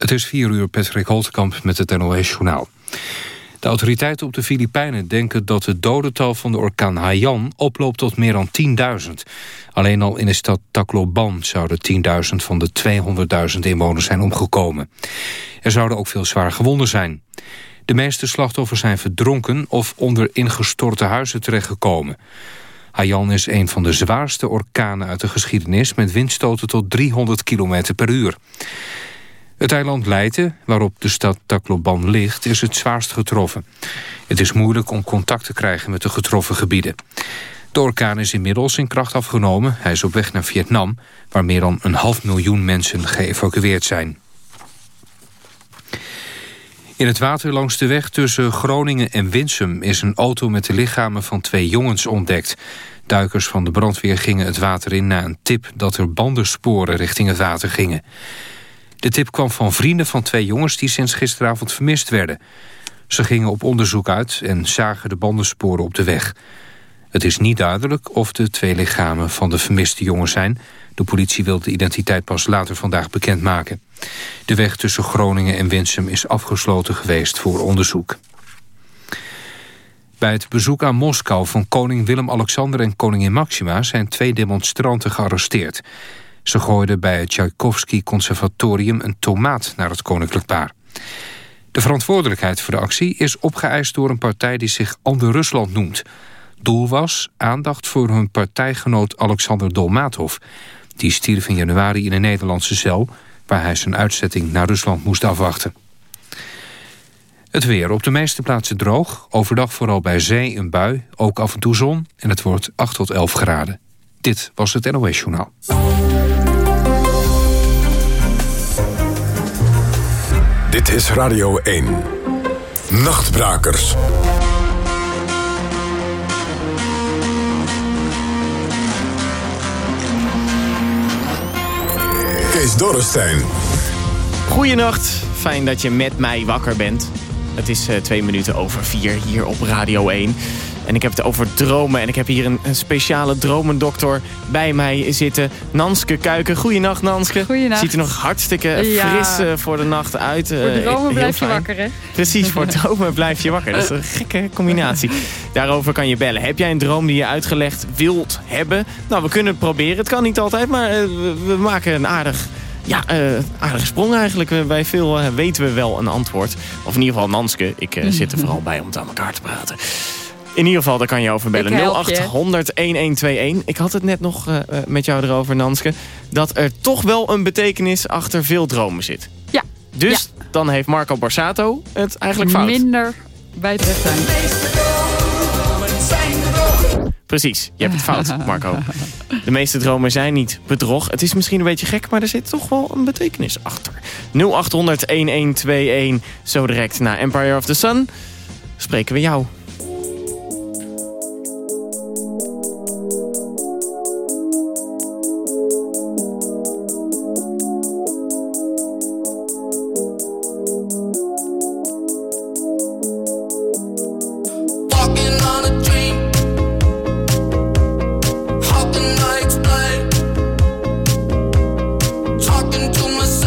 Het is 4 uur, Patrick Holtkamp met het NOS-journaal. De autoriteiten op de Filipijnen denken dat het dodental van de orkaan Haiyan oploopt tot meer dan 10.000. Alleen al in de stad Tacloban zouden 10.000 van de 200.000 inwoners zijn omgekomen. Er zouden ook veel zwaar gewonden zijn. De meeste slachtoffers zijn verdronken of onder ingestorte huizen terechtgekomen. Haiyan is een van de zwaarste orkanen uit de geschiedenis... met windstoten tot 300 km per uur. Het eiland Leyte, waarop de stad Tacloban ligt, is het zwaarst getroffen. Het is moeilijk om contact te krijgen met de getroffen gebieden. De orkaan is inmiddels in kracht afgenomen. Hij is op weg naar Vietnam, waar meer dan een half miljoen mensen geëvacueerd zijn. In het water langs de weg tussen Groningen en Winsum... is een auto met de lichamen van twee jongens ontdekt. Duikers van de brandweer gingen het water in na een tip... dat er bandensporen richting het water gingen. De tip kwam van vrienden van twee jongens die sinds gisteravond vermist werden. Ze gingen op onderzoek uit en zagen de bandensporen op de weg. Het is niet duidelijk of de twee lichamen van de vermiste jongens zijn. De politie wil de identiteit pas later vandaag bekendmaken. De weg tussen Groningen en Winsum is afgesloten geweest voor onderzoek. Bij het bezoek aan Moskou van koning Willem-Alexander en koningin Maxima... zijn twee demonstranten gearresteerd. Ze gooiden bij het Tchaikovsky Conservatorium een tomaat naar het koninklijk paar. De verantwoordelijkheid voor de actie is opgeëist door een partij die zich Ander Rusland noemt. Doel was aandacht voor hun partijgenoot Alexander Dolmatov. Die stierf in januari in een Nederlandse cel... waar hij zijn uitzetting naar Rusland moest afwachten. Het weer op de meeste plaatsen droog. Overdag vooral bij zee een bui, ook af en toe zon. En het wordt 8 tot 11 graden. Dit was het NOS Journaal. Dit is Radio 1. Nachtbrakers. Kees Dorrestein. Goedenacht, fijn dat je met mij wakker bent. Het is uh, twee minuten over vier hier op Radio 1. En ik heb het over dromen. En ik heb hier een, een speciale dromendokter bij mij zitten. Nanske Kuiken. Goeienacht, Nanske. Goeienacht. Ziet er nog hartstikke fris uh, voor de nacht uit. voor eh, dromen blijf je wakker, hè? Precies, voor dromen blijf je wakker. Dat is een gekke combinatie. Daarover kan je bellen. Heb jij een droom die je uitgelegd wilt hebben? Nou, we kunnen het proberen. Het kan niet altijd, maar uh, we maken een aardig... Ja, uh, aardige sprong eigenlijk. Bij veel uh, weten we wel een antwoord. Of in ieder geval Nanske. Ik uh, zit er vooral bij om het aan elkaar te praten. In ieder geval, daar kan je over bellen. 0800 1121. Ik had het net nog uh, met jou erover, Nanske. Dat er toch wel een betekenis achter veel dromen zit. Ja. Dus ja. dan heeft Marco Borsato het eigenlijk fout. Minder bij het recht zijn. Precies, je hebt het fout, Marco. De meeste dromen zijn niet bedrog. Het is misschien een beetje gek, maar er zit toch wel een betekenis achter. 0800 1121. Zo direct na Empire of the Sun spreken we jou. my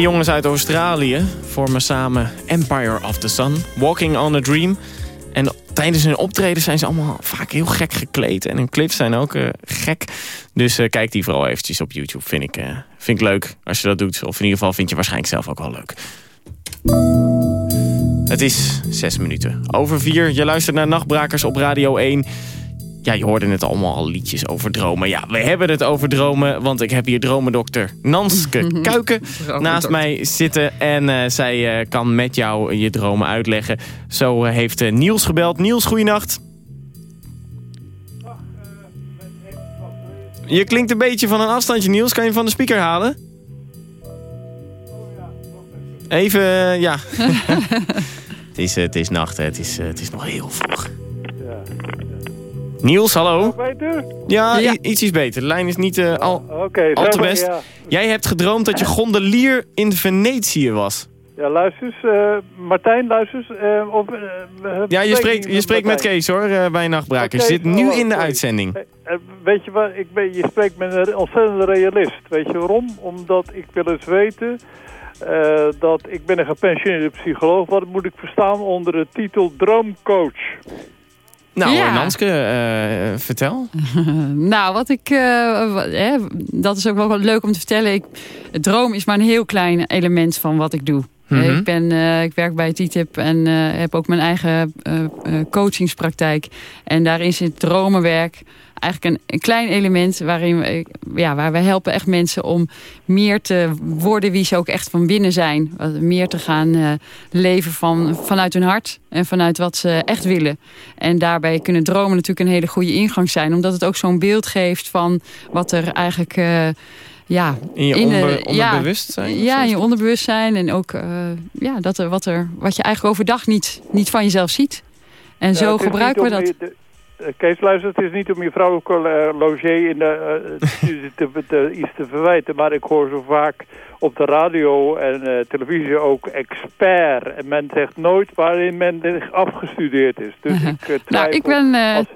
Jongens uit Australië vormen samen Empire of the Sun, Walking on a Dream. En tijdens hun optreden zijn ze allemaal vaak heel gek gekleed. En hun clips zijn ook uh, gek. Dus uh, kijk die vooral eventjes op YouTube. Vind ik, uh, vind ik leuk als je dat doet. Of in ieder geval vind je waarschijnlijk zelf ook wel leuk. Het is zes minuten over vier. Je luistert naar Nachtbrakers op Radio 1. Ja, je hoorde net allemaal al liedjes over dromen. Ja, we hebben het over dromen, want ik heb hier dromendokter Nanske Kuiken naast mij zitten. En uh, zij uh, kan met jou je dromen uitleggen. Zo uh, heeft Niels gebeld. Niels, goeienacht. Je klinkt een beetje van een afstandje, Niels. Kan je van de speaker halen? Even, ja. het, is, het is nacht, hè. Het, is, het is nog heel vroeg. Niels, hallo. Beter? Ja, ja. ietsjes beter. De lijn is niet uh, al, okay, al te best. Ja. Jij hebt gedroomd dat je gondelier in Venetië was. Ja, luister eens. Uh, Martijn, luister eens. Uh, of, ja, je spreekt, je spreekt met Kees hoor, bij Nachtbrakers. Okay, je zit nu hallo, in de uitzending. weet je wat, ik ben, je spreekt met een ontzettende realist. Weet je waarom? Omdat ik wil eens weten... dat ik ben een gepensioneerde psycholoog. Wat moet ik verstaan onder de titel droomcoach? Nou, ja. Nanske, uh, vertel. nou, wat ik... Uh, eh, dat is ook wel leuk om te vertellen. Ik, droom is maar een heel klein element van wat ik doe. Mm -hmm. ik, ben, uh, ik werk bij TTIP en heb ook mijn eigen coachingspraktijk. En daarin zit dromenwerk eigenlijk een, een, klein element waarin we, ja, waar we helpen echt mensen om meer te worden wie ze ook echt van binnen zijn. Meer te gaan uh, leven van, vanuit hun hart en vanuit wat ze echt willen. En daarbij kunnen dromen natuurlijk een hele goede ingang zijn. Omdat het ook zo'n beeld geeft van wat er eigenlijk... Uh, ja, in je in onder, onderbewustzijn? Ja, ja, in je onderbewustzijn. En ook uh, ja, dat er, wat, er, wat je eigenlijk overdag niet, niet van jezelf ziet. En zo uh, gebruiken we dat. De, Kees, luister, het is niet om je vrouw Logier in de, uh, te, te, iets te verwijten, maar ik hoor zo vaak op de radio en uh, televisie ook expert. En men zegt nooit waarin men afgestudeerd is. Dus ik uh, Nou, ik ben... Als...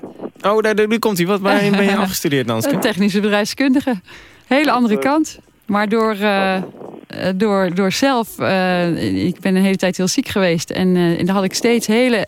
Oh, daar, nu komt hij. Wat, waarin ben je afgestudeerd, Nanske? Technische bedrijfskundige. Hele andere kant. Maar door, door, door zelf... ik ben een hele tijd heel ziek geweest. En, en daar had ik steeds hele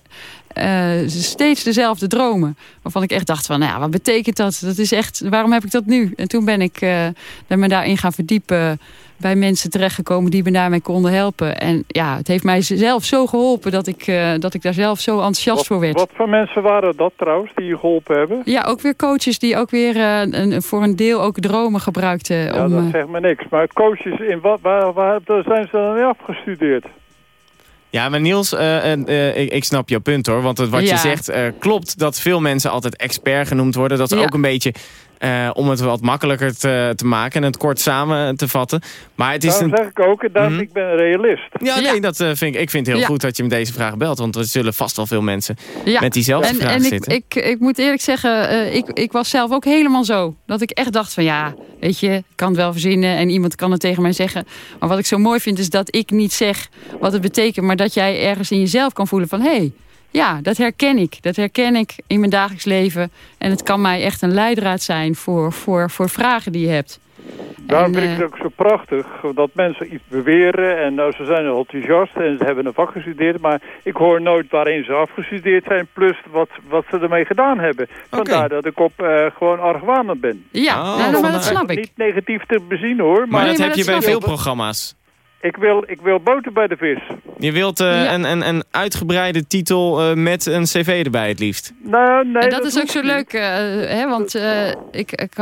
uh, steeds dezelfde dromen. Waarvan ik echt dacht van, nou ja, wat betekent dat? Dat is echt, waarom heb ik dat nu? En toen ben ik uh, me daarin gaan verdiepen bij mensen terechtgekomen die me daarmee konden helpen. En ja, het heeft mij zelf zo geholpen dat ik, uh, dat ik daar zelf zo enthousiast wat, voor werd. Wat voor mensen waren dat trouwens die je geholpen hebben? Ja, ook weer coaches die ook weer uh, een, voor een deel ook dromen gebruikten. Ja, om, dat zegt me niks. Maar coaches, in wat, waar, waar, waar zijn ze dan mee afgestudeerd? Ja, maar Niels, uh, uh, ik, ik, snap jouw punt hoor. Want het, wat ja. je zegt uh, klopt dat veel mensen altijd expert genoemd worden. Dat is ja. ook een beetje om het wat makkelijker te, te, maken en het kort samen te vatten. Maar het is daarom een... zeg ik ook, mm -hmm. ik ben een realist. Ja, nee, dat vind ik, ik vind het heel goed dat je me deze vraag belt. Want er zullen vast wel veel mensen met diezelfde en, vraag en zitten. Ik, ik, ik moet eerlijk zeggen, ik, ik was zelf ook helemaal zo. Dat ik echt dacht van ja, weet je, ik kan het wel verzinnen en iemand kan het tegen mij zeggen. Maar wat ik zo mooi vind is dat ik niet zeg wat het betekent, maar dat jij ergens in jezelf kan voelen van hé, hey, ja, dat herken ik. Dat herken ik in mijn dagelijks leven. En het kan mij echt een leidraad zijn voor, voor, voor vragen die je hebt. Daarom vind ik het ook zo prachtig dat mensen iets beweren en nou, ze zijn enthousiast en ze hebben een vak gestudeerd, maar ik hoor nooit waarin ze afgestudeerd zijn, plus wat, wat ze ermee gedaan hebben. Vandaar okay. dat ik op uh, gewoon argwanend ben. Ja, oh, nou, maar dat snap ik. Niet negatief te bezien hoor. Maar, maar dat heb je bij veel ik. programma's. Ik wil, ik wil boter bij de vis. Je wilt uh, ja. een, een, een uitgebreide titel uh, met een cv erbij het liefst. Nou, nee, en dat, dat is ook zo leuk, uh, hè, want ik, ik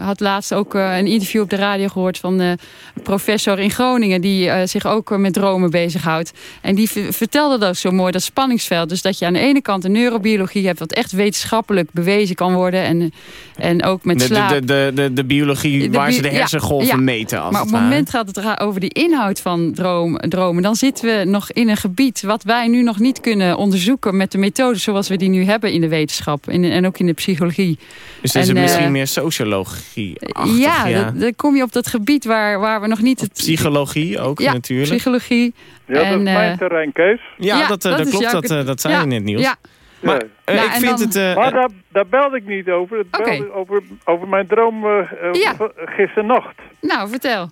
had laatst ook een interview op de radio gehoord van een professor in Groningen die zich ook met dromen bezighoudt. En die vertelde dat zo mooi, dat spanningsveld. Dus dat je aan de ene kant een neurobiologie hebt wat echt wetenschappelijk bewezen kan worden. En, en ook met de, slaap. De, de, de, de biologie de bi waar ze de hersengolven ja, ja. meten. Als maar op het moment gaat het over die inhoud van van droom, dromen... dan zitten we nog in een gebied wat wij nu nog niet kunnen onderzoeken... met de methodes zoals we die nu hebben in de wetenschap. In, en ook in de psychologie. Dus dat is en, het misschien uh, meer sociologie ja, ja. dan kom je op dat gebied waar, waar we nog niet... Het, psychologie ook ja, natuurlijk. psychologie. Ja, dat en, is mijn terrein, Kees. Ja, ja dat, dat, dat klopt. jouw... Dat, dat zei je net, Niels. Ja. Maar uh, ja, ik vind dan... het... Uh, maar daar, daar belde ik niet over. Het okay. belde over, over mijn droom uh, ja. gisternacht. Nou, vertel.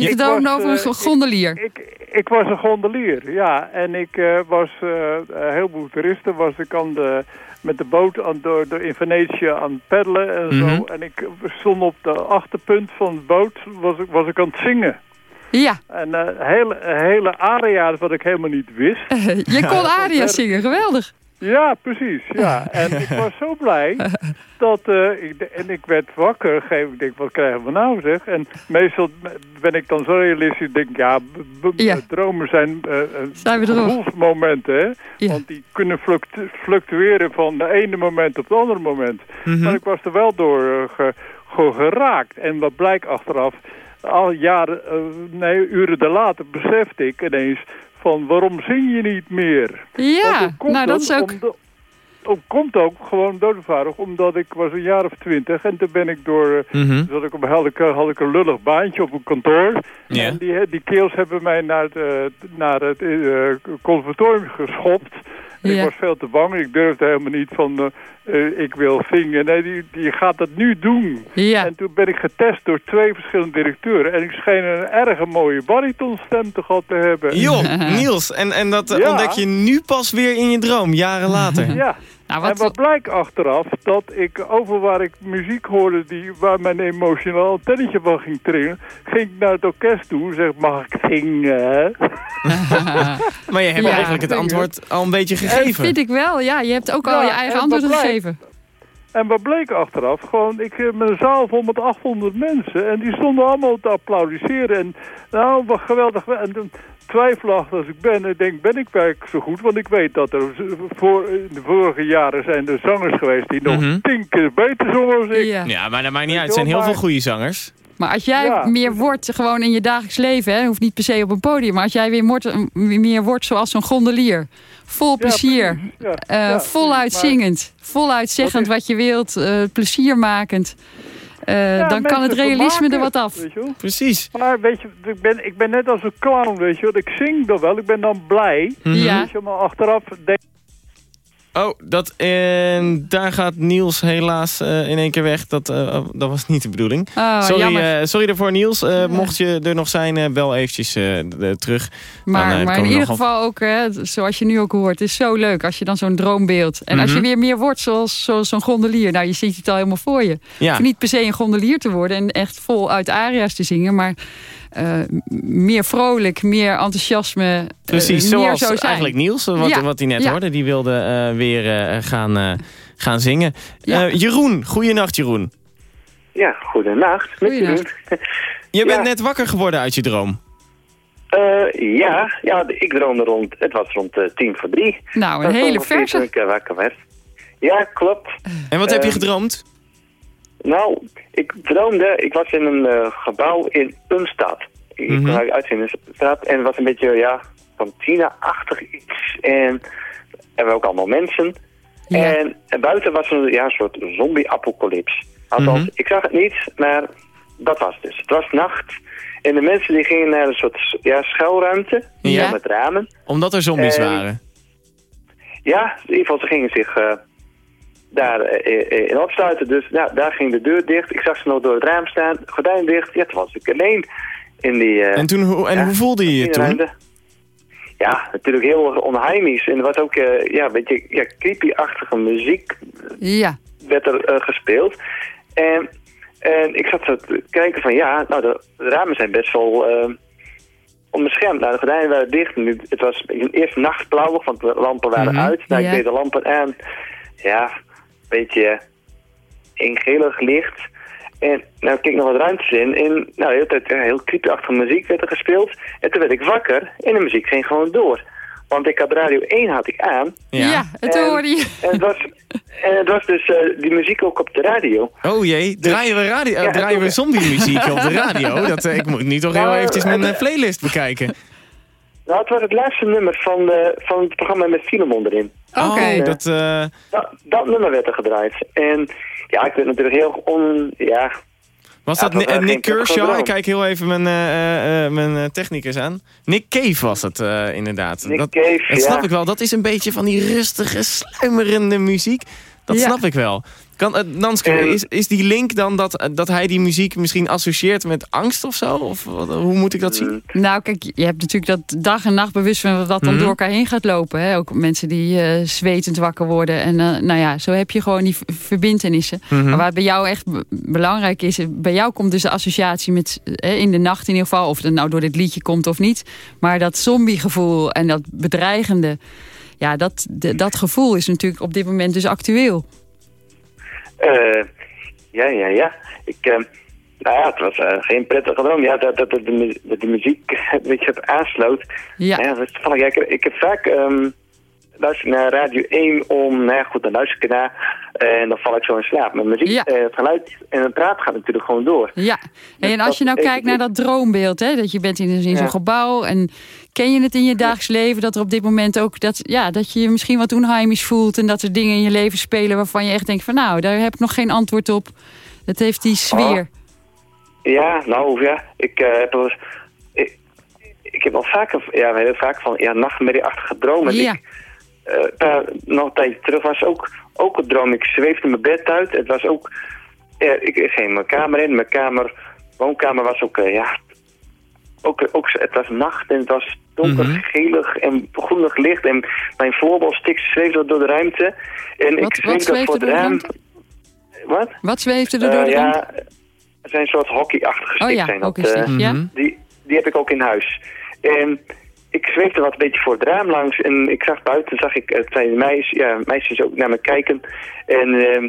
Je was, over een eh, gondelier. Ik, ik was een gondelier, ja. En ik eh, was eh, een heleboel toeristen. Was ik aan de, met de boot aan, door, door in Venetië aan het peddelen en Mhm. zo. En ik stond op de achterpunt van de boot, was ik, was ik aan het zingen. Ja, En eh, hele, hele area's wat ik helemaal niet wist. je kon aria zingen, geweldig. Ja, precies. Ja. En ik was zo blij dat eh, ik, en ik werd wakker. Geef, ik denk, wat krijgen we nou zeg? En meestal ben ik dan zo realistisch. denk ja, b- Ja. dromen zijn, eh, eh, gevoelsmomenten. Hè? Ja. Want die kunnen fluctu- fluctueren van de ene moment op het andere moment. Mhm. Maar ik was er wel door eh, ge- ge- geraakt. En wat blijkt achteraf, al jaren, eh, nee, uren later besefte ik ineens van waarom zing je niet meer? Ja, nou dat is ook... Omdat- ook, komt ook gewoon doodvaarig, omdat ik was een jaar of twintig en toen ben ik door, zat ik op, had, ik, eh, had ik een lullig baantje op een kantoor. En die, die keels hebben mij naar het, eh, naar het eh, conservatorium geschopt. Ja. Ik was veel te bang. Ik durfde helemaal niet van, eh, eh, ik wil zingen. Nee, die, die gaat dat nu doen. Ja, En toen ben ik getest door twee verschillende directeuren. En ik scheen een erg mooie baritonstem te gehad te hebben. Joh, Niels. En, en dat eh, Ja. ontdek je nu pas weer in je droom, jaren later. Ja. Nou En wat... wat blijkt achteraf, dat ik over waar ik muziek hoorde die, waar mijn emotioneel antennetje van ging trillen, ging ik naar het orkest toe en zeg, mag ik zingen? Maar je hebt Ja. eigenlijk het antwoord al een beetje Dat gegeven. vind ik wel, ja. Je hebt ook al Ja, je eigen en antwoord wat blijkt- gegeven. En wat bleek achteraf? Gewoon, ik heb een zaal vol met 800 mensen en die stonden allemaal te applaudisseren. En nou, wat geweldig. En twijfelachtig als ik ben, ik denk, ben ik werkelijk zo goed? Want ik weet dat er voor, in de vorige jaren zijn er zangers geweest die nog Mhm. tien keer beter zongen als ik. Ja. Ja, maar dat maakt niet uit. Er zijn heel veel goede zangers. Maar als jij Ja. meer wordt, gewoon in je dagelijks leven, hè, hoeft niet per se op een podium, maar als jij weer wordt, meer wordt zoals zo'n gondelier, vol plezier. Ja, eh, ja, voluit zingend, voluit zeggend Wat wat je wilt, eh, pleziermakend, eh, Ja, dan kan het realisme er wat af. weet je wel. Precies. Maar weet je, ik ben, ik ben net als een clown, weet je wel. Ik zing dan wel, ik ben dan blij. Mhm. Ja. Je, maar achteraf denk Oh, dat, en daar gaat Niels helaas eh, in één keer weg. Dat, eh, oh, dat was niet de bedoeling. Oh, sorry, eh, sorry daarvoor Niels. Mocht je er nog zijn, bel eventjes terug. Maar, Dan, maar in ieder geval ook, hè, zoals je nu ook hoort, het is zo leuk als je dan zo'n droombeeld. En als je Mhm. weer meer wordt zoals, zo'n gondelier, nou je ziet het al helemaal voor je. Ja, niet per se een gondelier te worden en echt vol uit aria's te zingen, maar eh, meer vrolijk, meer enthousiasme. eh, precies. meer Zoals zo zijn. eigenlijk Niels, wat, Ja, wat hij net ja. hoorde. Die wilde eh, weer eh, gaan, eh, gaan zingen. Ja. Eh, Jeroen, goeienacht Jeroen. Ja, goedenacht. Met Goedenacht. Jeroen. Je bent Ja. net wakker geworden uit je droom. Eh, ja, ja, ik droomde rond, het was rond eh, tien voor drie. Nou, een hele verse. ik wakker werd. Ja, klopt. En wat heb je Ehm, gedroomd? Nou, ik droomde, ik was in een eh, gebouw in een stad. Ik Mhm. kwam uit in een stad en het was een beetje, ja, van China-achtig iets. En er waren ook allemaal mensen. Ja. En, en buiten was een, ja, een soort zombie-apocalyps. Althans, Mhm. ik zag het niet, maar dat was het dus. Het was nacht en de mensen die gingen naar een soort ja, schuilruimte Ja. met ramen. Omdat er zombies waren. Ja, in ieder geval, ze gingen zich eh, daar eh, eh, in opsluiten. Dus ja, daar ging de deur dicht. Ik zag ze nog door het raam staan, gordijn dicht. Ja, toen was ik alleen in die... eh, En, toen, hoe- en ja, hoe voelde je je toen? ruimte. Ja, natuurlijk heel onheimisch. En er was ook eh, ja, een beetje ja, creepy-achtige muziek Ja, werd er eh, gespeeld. En, en ik zat zo te kijken van ja, nou de, de ramen zijn best wel eh, onbeschermd. Nou, de gordijnen waren dicht. Nu, het was eerst nachtblauwig, want de lampen waren Mhm. uit. Nou, Ja. ik deed de lampen aan. Ja, beetje ingelig licht. En nou keek ik nog wat ruimtes in. En nou, de hele tijd ja, heel creepy-achtige muziek werd er gespeeld. En toen werd ik wakker en de muziek ging gewoon door. Want ik had radio 1 had ik aan. ja. en toen En- hoorde je... En het was, en het was dus eh, die muziek ook op de radio. Oh jee, draaien we, radio, eh, Ja, draaien we zombie muziek op de radio? Dat, eh, ik moet nu toch heel Nou, eventjes mijn eh, eh, playlist bekijken. Nou, het was het laatste nummer van, de, van het programma met Filemon erin. Oké. Oh, dat... eh, Dat, dat nummer werd er gedraaid. En ja, ik werd natuurlijk heel on... Ja, was Ja, dat eh, Nick Kershaw? Ik kijk heel even mijn, eh, eh, eh, mijn eh, technicus aan. Nick Cave was het eh, inderdaad. Nick dat, Cave, dat snap ja. ik wel. Dat is een beetje van die rustige, sluimerende muziek. Dat Ja. snap ik wel. Kan, uh, Nanske, En- is, is die link dan dat, eh, dat hij die muziek misschien associeert met angst of zo? Of wat- hoe moet ik dat zien? Mm, Nou, kijk, je hebt natuurlijk dat dag en nacht bewustzijn wat dan Mhm. door elkaar heen gaat lopen. Hè? Ook mensen die eh, zwetend wakker worden. En eh, nou ja, zo heb je gewoon die v- verbintenissen. Mhm. Maar wat bij jou echt belangrijk is, eh, bij jou komt dus de associatie met eh, in de nacht in ieder geval, of het nou door dit liedje komt of niet. Maar dat zombiegevoel en dat bedreigende, ja, dat, de- dat gevoel is natuurlijk op dit moment dus actueel. Eh, ja, ja, ja. Ik, eh, nou ja, het was eh, geen prettige droom. Ja, dat, dat, dat, de, mu- dat de muziek een beetje op aansloot. Ja, Ja, dat is toevallig. Ja, ik, ik heb vaak ehm luister naar Radio 1 om, nou ja, goed, dan luister ik ernaar en dan val ik zo in slaap. Met muziek, Ja. eh, het geluid en het praat gaat natuurlijk gewoon door. ja. En dat als je nou kijkt naar dat droombeeld, hè, dat je bent in, in zo'n Ja. gebouw en ken je het in je dagelijks leven dat er op dit moment ook dat, ja, dat je je misschien wat onheimisch voelt en dat er dingen in je leven spelen waarvan je echt denkt van nou, daar heb ik nog geen antwoord op. Het heeft die sfeer. Ja, nou ja, ik eh, heb wel ik, ik heb al vaker, ja, heel vaak van, ja, nachtmerrieachtige dromen. Ja. Eh, daar nog een tijdje terug was ook, ook een droom. Ik zweefde mijn bed uit. Het was ook, ja, ik, ging mijn kamer in. Mijn kamer, woonkamer was ook, eh, ja, ook, ook, het was nacht en het was donker, Mhm. gelig en groenig licht. En mijn voorbalstik zweefde door de ruimte. En Wat- ik wat zweefde zweefde voor de raam. ruimte? Wat? Wat zweefde er Eh, door de ruimte? ja, het zijn een soort hockeyachtige Oh ja, zijn dat, hockeystick, eh, ja. Die, die heb ik ook in huis. En ik zweefde wat een beetje voor het raam langs. En ik zag buiten, zag ik eh, twee meisjes, ja, meisjes ook naar me kijken. En, ehm,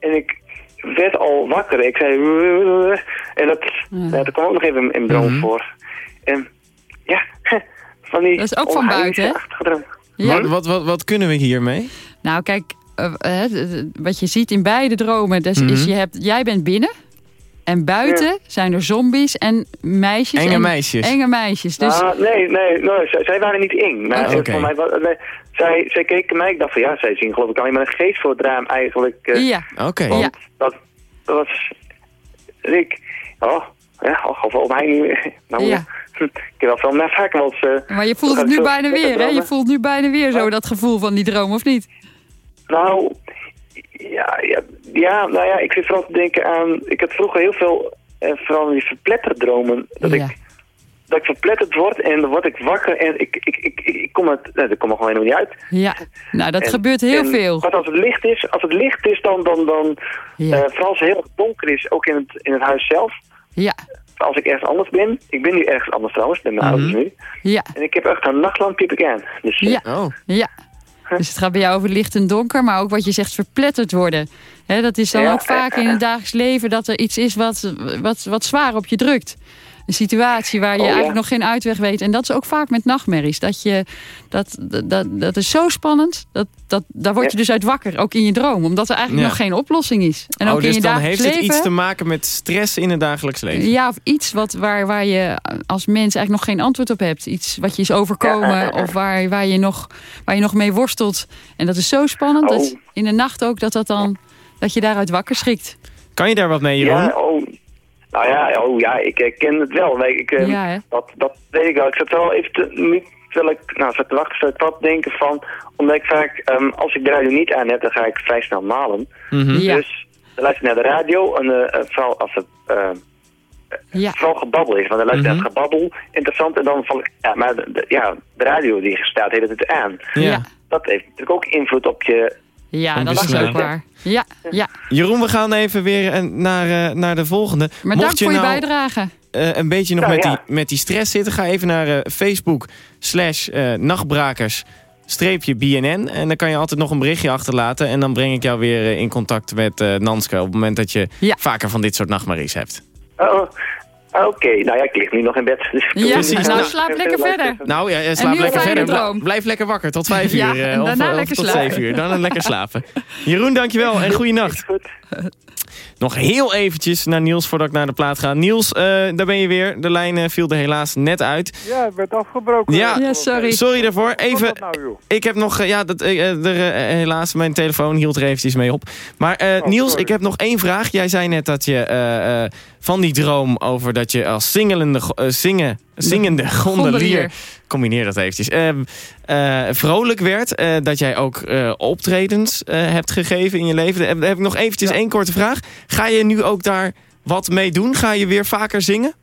en ik werd al wakker. Ik zei... En dat, Ja. dat kwam ook nog even in mijn droom Mhm. voor. En ja, van die Dat is ook van buiten, hè? Ja. Wat, wat, wat, wat kunnen we hiermee? Nou, kijk, eh, eh, wat je ziet in beide dromen, dus is Mhm. je hebt, jij bent binnen. En buiten zijn er zombies en meisjes. Enge en, meisjes. Enge meisjes. Dus Ah, nee, nee, nee zij, zij waren niet eng. Maar oké. voor mij, zij, zij keken mij, ik dacht van ja, zij zien geloof ik alleen maar een geest voor het raam eigenlijk. eh, ja, Oké. want Ja. dat, dat was... Ik, oh, ja, oh, of op mij nu... Nou, Ja. ik heb wel veel meer vaak eh, maar je voelt het nu bijna weer, hè? Je voelt nu bijna weer zo dat gevoel van die droom, of niet? Nou, ja, ja, ja, nou ja, ik zit vooral te denken aan... Ik had vroeger heel veel, eh, vooral die verpletterdromen. Dat Ja. ik dat ik verpletterd word en dan word ik wakker en ik, ik, ik, ik, ik kom, het, nee, dat komt er gewoon helemaal niet uit. Ja, nou dat En- gebeurt heel en veel. Wat als het licht is, als het licht is, dan, dan, dan Ja. eh, vooral als het heel donker is, ook in het, in het huis zelf. Ja, Als ik ergens anders ben, ik ben nu ergens anders trouwens, met mijn Mhm. ouders nu. ja, En ik heb echt een nachtlampje ik aan. Dus, eh, ja. Oh. Ja, dus het gaat bij jou over licht en donker, maar ook wat je zegt verpletterd worden. Dat is dan Ja, ook vaak in het dagelijks leven dat er iets is wat, wat, wat zwaar op je drukt. Een situatie waar je Oh, ja. eigenlijk nog geen uitweg weet. En dat is ook vaak met nachtmerries. Dat, je, dat, dat, dat, is zo spannend. Dat, dat, daar word je Ja. dus uit wakker, ook in je droom. Omdat er eigenlijk Ja. nog geen oplossing is. En ook oh, in dus je dan heeft het iets te maken met stress in het dagelijks leven. Ja, of iets wat, waar, waar je als mens eigenlijk nog geen antwoord op hebt. Iets wat je is overkomen of waar, waar, je nog, waar je nog mee worstelt. En dat is zo spannend dat Oh. in de nacht ook dat, dat, dan, dat je daaruit wakker schrikt. Kan je daar wat mee, Jeroen? ja, oh, nou ja, oh, ja, ik ken het wel. Nee, ik, eh, Ja, hè? dat, dat weet ik wel. Ik zat wel even te, niet, terwijl ik nou, zat te wachten, zat ik wat denken van, omdat ik vaak, ehm, als ik de radio niet aan heb, dan ga ik vrij snel malen. Mhm. Ja, Dus dan luister ik naar de radio en eh, vooral als het eh, ja, vooral gebabbel is. Want dan luister ik naar het gebabbel, interessant, en dan val ik, ja, maar de, de- ja, de radio die staat de hele tijd aan. Ja. Dat heeft natuurlijk ook invloed op je, ja dat is ook waar. Ja, ja. Jeroen, we gaan even weer eh, naar, eh, naar de volgende. Maar Mocht dank je voor je nou bijdrage. eh, een beetje nog Ja, met, ja. Die, met die stress zitten... ga even naar eh, Facebook slash nachtbrakers streepje BNN. En dan kan je altijd nog een berichtje achterlaten. En dan breng ik jou weer in contact met eh, Nanske... op het moment dat je Ja. vaker van dit soort nachtmerries hebt. oh, oké, nou ja, ik lig nu nog in bed. Dus Ja, Precies. nou slaap lekker verder. Nou ja, slaap nu een lekker verder. Droom. Blijf lekker wakker tot vijf uur. Ja, eh, of, daarna of lekker tot zeven uur. Dan lekker slapen. Jeroen, dankjewel en goede nacht. Goed. Nog heel eventjes naar Niels voordat ik naar de plaat ga. Niels, eh, daar ben je weer. De lijn eh, viel er helaas net uit. Ja, het werd afgebroken. Ja. Ja, sorry. Sorry daarvoor. Even, nou, ik heb nog, eh, ja, dat, er, helaas, mijn telefoon hield er eventjes mee op. Maar eh, Oh, Niels, sorry. ik heb nog één vraag. Jij zei net dat je eh, eh, van die droom over dat je als singelende, zingen zingende gondelier. gondelier. Combineer dat eventjes. Ehm, eh, vrolijk werd eh, dat jij ook eh, optredens eh, hebt gegeven in je leven. Heb, heb ik nog eventjes één korte vraag. Ga je nu ook daar wat mee doen? Ga je weer vaker zingen?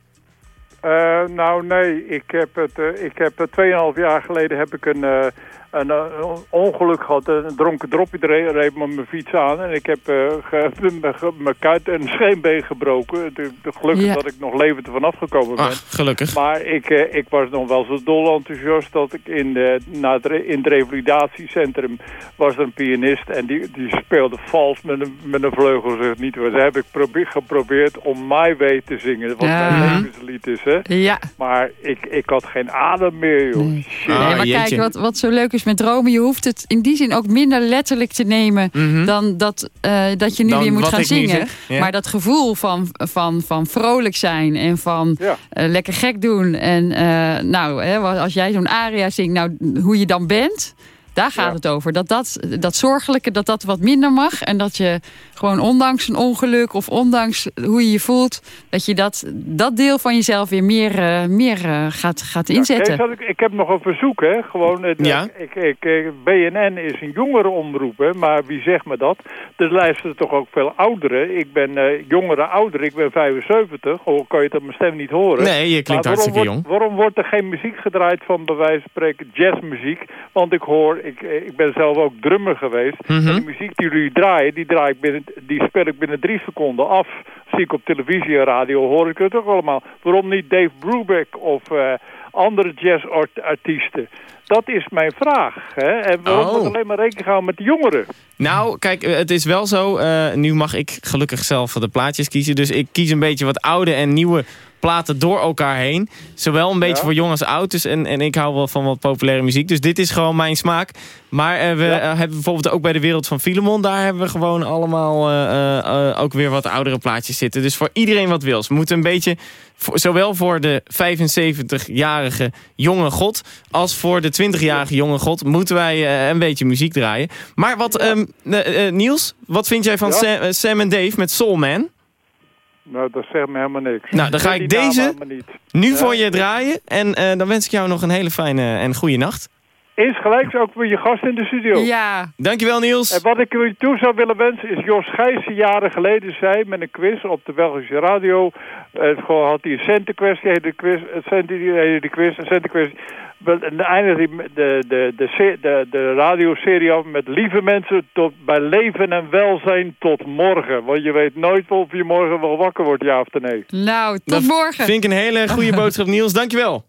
Eh, nou nee, ik heb het, ik heb het 2,5 jaar geleden heb ik een, eh, een, eh, ongeluk gehad. Een dronken dropje reed, reed me mijn fiets aan en ik heb eh, mijn kuit en scheenbeen gebroken. De, de gelukkig Ja. dat ik nog levend ervan afgekomen ben. Ah, gelukkig. Maar ik, eh, ik was nog wel zo dol enthousiast dat ik in, de, na het, re- in het revalidatiecentrum was er een pianist en die, die speelde vals met een, met een vleugelzucht niet. Dus heb ik probeer, geprobeerd om My Way te zingen, wat Ja. mijn levenslied is. Hè? Ja. Maar ik, ik had geen adem meer, joh. Nee. Shit. Ah, nee, maar jeetje. kijk, wat, wat zo leuk is met dromen... je hoeft het in die zin ook minder letterlijk te nemen... Mhm. dan dat, eh, dat je nu Dan weer moet gaan zingen. ja. Maar dat gevoel van, van, van vrolijk zijn en van Ja. eh, lekker gek doen. En eh, nou, hè, als jij zo'n aria zingt, nou, hoe je dan bent... Daar gaat Ja. het over. Dat, dat, dat zorgelijke, dat dat wat minder mag. En dat je gewoon ondanks een ongeluk of ondanks hoe je je voelt... dat je dat, dat deel van jezelf weer meer, eh, meer eh, gaat, gaat inzetten. Ik, ik heb nog een verzoek, hè. Gewoon, het, Ja. ik, ik, ik- BNN is een jongerenomroep, hè. Maar wie zegt me dat? Er luisteren toch ook veel ouderen. Ik ben eh jongere ouder, ik ben 75. Al kan je het op mijn stem niet horen. Nee, je klinkt hartstikke wordt, jong. Waarom wordt er geen muziek gedraaid van bij wijze van spreken jazzmuziek? Want ik hoor, ik, ik ben zelf ook drummer geweest. Mhm. En die muziek die jullie draaien, die, draai ik binnen, die speel ik binnen drie seconden af. Zie ik op televisie en radio, hoor ik het ook allemaal. Waarom niet Dave Brubeck of eh, andere jazzartiesten? Dat is mijn vraag. Hè? En waarom Oh. wordt alleen maar rekening gehouden met de jongeren? Nou, kijk, eh, het is wel zo. eh, nu mag ik gelukkig zelf de plaatjes kiezen. Dus ik kies een beetje wat oude en nieuwe platen door elkaar heen. Zowel een beetje Ja. voor jong als oud. Dus en, en ik hou wel van wat populaire muziek. Dus dit is gewoon mijn smaak. Maar eh, we Ja. eh, hebben bijvoorbeeld ook bij de Wereld van Filemon... daar hebben we gewoon allemaal eh, ook weer wat oudere plaatjes zitten. Dus voor iedereen wat wils. We moeten een beetje, voor- zowel voor de 75-jarige jonge god... als voor de 20-jarige jonge god... moeten wij een beetje muziek draaien. Maar wat, ehm, eh, eh, Niels, wat vind jij van Sam en Dave met Soul Man? Nou, dat zegt me helemaal niks. Nou, dan ga ik deze-. Nu Ja. voor je draaien. En eh, dan wens ik jou nog een hele fijne en goede nacht. Eens gelijk ook weer je gast in de studio. Ja, Dankjewel Niels. En wat ik u toe zou willen wensen is Jos Gijssen jaren geleden zei met een quiz op de Belgische radio. Het gewoon had hij een die heette de quiz, het centen, die heette de quiz, een. Wel, En eindigde hij de, de, de, de, de radioserie af met lieve mensen tot bij leven en welzijn tot morgen. Want je weet nooit of je morgen wel wakker wordt, ja of nee. nou, tot Dat morgen. Vind ik een hele goede boodschap Niels. Dankjewel.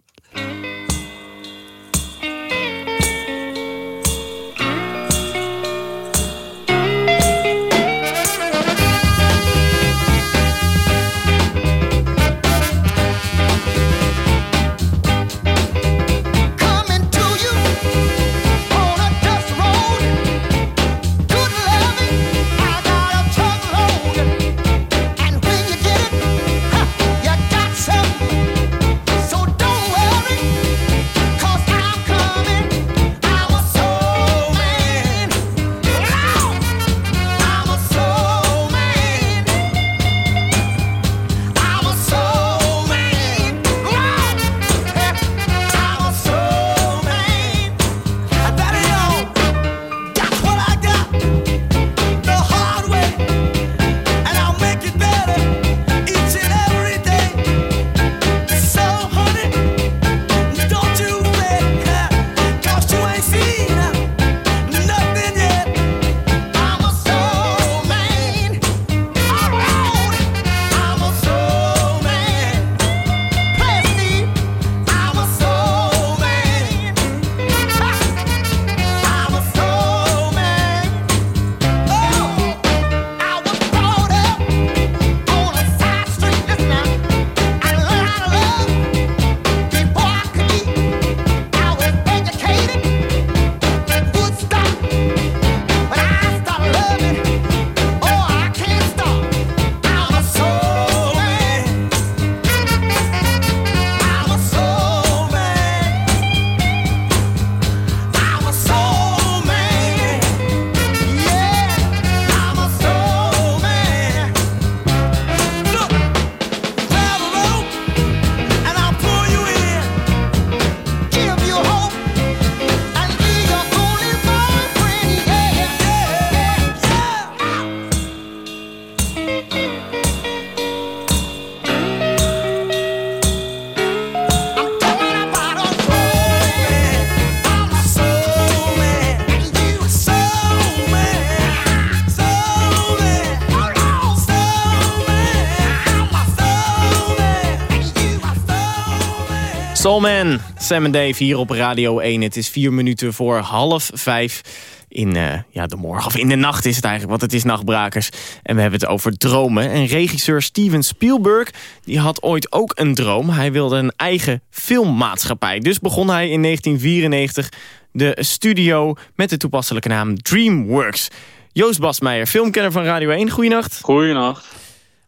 Soulman, Sam en Dave hier op Radio 1. Het is vier minuten voor half vijf in eh, ja, de morgen. Of in de nacht is het eigenlijk, want het is nachtbrakers. En we hebben het over dromen. En regisseur Steven Spielberg die had ooit ook een droom. Hij wilde een eigen filmmaatschappij. Dus begon hij in 1994 de studio met de toepasselijke naam DreamWorks. Joost Basmeijer, filmkenner van Radio 1. Goeienacht. Goeienacht.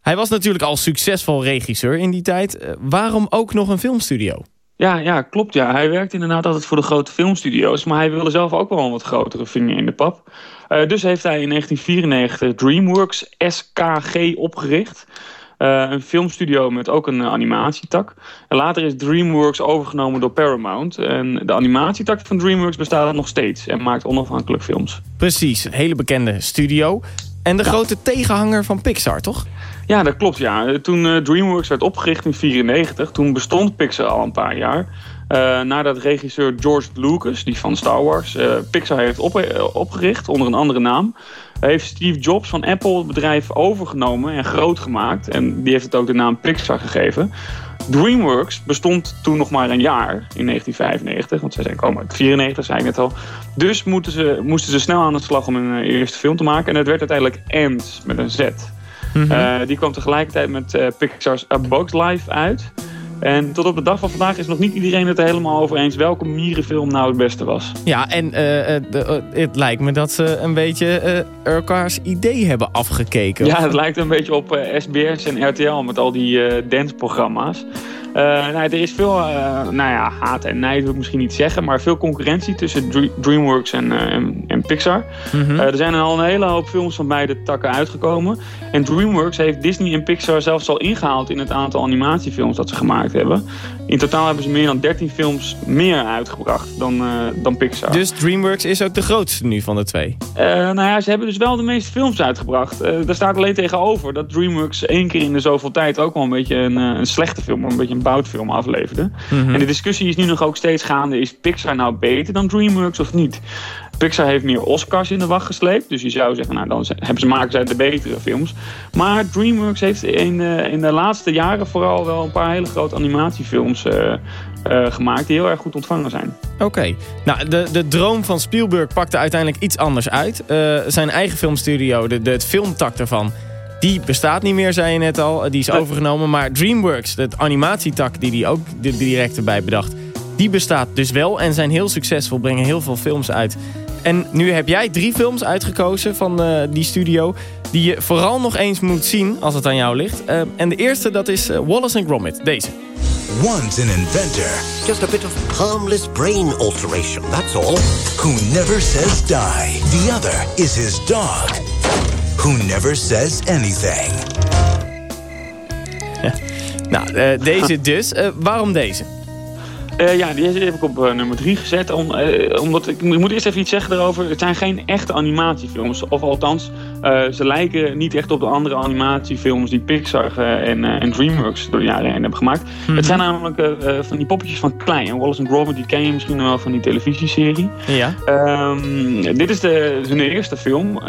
Hij was natuurlijk al succesvol regisseur in die tijd. Eh, waarom ook nog een filmstudio? Ja, ja, klopt. Ja. Hij werkte inderdaad altijd voor de grote filmstudio's. Maar hij wilde zelf ook wel een wat grotere vinger in de pap. Eh, dus heeft hij in 1994 DreamWorks SKG opgericht. Eh, een filmstudio met ook een eh, animatietak. En later is DreamWorks overgenomen door Paramount. En de animatietak van DreamWorks bestaat nog steeds. En maakt onafhankelijk films. Precies, een hele bekende studio. En de grote tegenhanger van Pixar, toch? Ja, dat klopt. Ja. Toen eh, DreamWorks werd opgericht in 1994, toen bestond Pixar al een paar jaar. Eh, nadat regisseur George Lucas, die van Star Wars, eh, Pixar heeft op, opgericht onder een andere naam, heeft Steve Jobs van Apple het bedrijf overgenomen en groot gemaakt. En die heeft het ook de naam Pixar gegeven. DreamWorks bestond toen nog maar een jaar in 1995, want zij zijn komen uit 94, zei ik net al. Dus moesten ze, moesten ze snel aan de slag om een eerste film te maken. En het werd uiteindelijk Ant met een Z. Eh, die kwam tegelijkertijd met eh, Pixar's A Bug's Life uit. En tot op de dag van vandaag is nog niet iedereen het er helemaal over eens welke mierenfilm nou het beste was. Ja, en eh, het lijkt me dat ze een beetje eh, elkaars idee hebben afgekeken. Ja, het lijkt een beetje op SBS en RTL met al die danceprogramma's. Nou, er is veel eh, nou ja, haat en nijd wil ik misschien niet zeggen, maar veel concurrentie tussen Dre- DreamWorks en, eh, en, en Pixar. Mhm. Er zijn al een hele hoop films van beide takken uitgekomen. En DreamWorks heeft Disney en Pixar zelfs al ingehaald in het aantal animatiefilms dat ze gemaakt hebben. In totaal hebben ze meer dan 13 films meer uitgebracht dan, dan Pixar. Dus DreamWorks is ook de grootste nu van de twee. Nou ja, ze hebben dus wel de meeste films uitgebracht. Daar staat alleen tegenover dat DreamWorks één keer in de zoveel tijd ook wel een beetje een, een slechte film, een beetje een boutfilm afleverde. En de discussie is nu nog ook steeds gaande, is Pixar nou beter dan DreamWorks of niet? Pixar heeft meer Oscars in de wacht gesleept. Dus je zou zeggen, nou dan hebben ze, maken zij de betere films. Maar DreamWorks heeft in, eh, in de laatste jaren vooral wel een paar hele grote animatiefilms eh, eh, gemaakt die heel erg goed ontvangen zijn. Oké. Nou, de, de droom van Spielberg pakte uiteindelijk iets anders uit. Zijn eigen filmstudio, de, de, het filmtak daarvan... Die bestaat niet meer, zei je net al. Die is overgenomen. Maar DreamWorks, het animatietak die hij ook direct erbij bedacht... die bestaat dus wel en zijn heel succesvol. Brengen heel veel films uit. En nu heb jij drie films uitgekozen van eh, die studio... die je vooral nog eens moet zien als het aan jou ligt. Eh, en de eerste, dat is eh, Wallace and Gromit. Deze. One's an inventor Just a bit of harmless brain alteration, that's all. who never says die. The other is his dog, who never says anything. Nou, eh, deze dus. Eh, waarom deze? Eh, ja, die heb ik op nummer 3 gezet. Om, eh, omdat ik, ik moet eerst even iets zeggen erover. Het zijn geen echte animatiefilms. Of althans, eh, ze lijken niet echt op de andere animatiefilms die Pixar eh, en, en DreamWorks door de jaren heen hebben gemaakt. Het zijn namelijk van die poppetjes van Klein. Wallace and Gromit, die ken je misschien wel van die televisieserie. Ja. Ehm, dit is de, hun eerste film.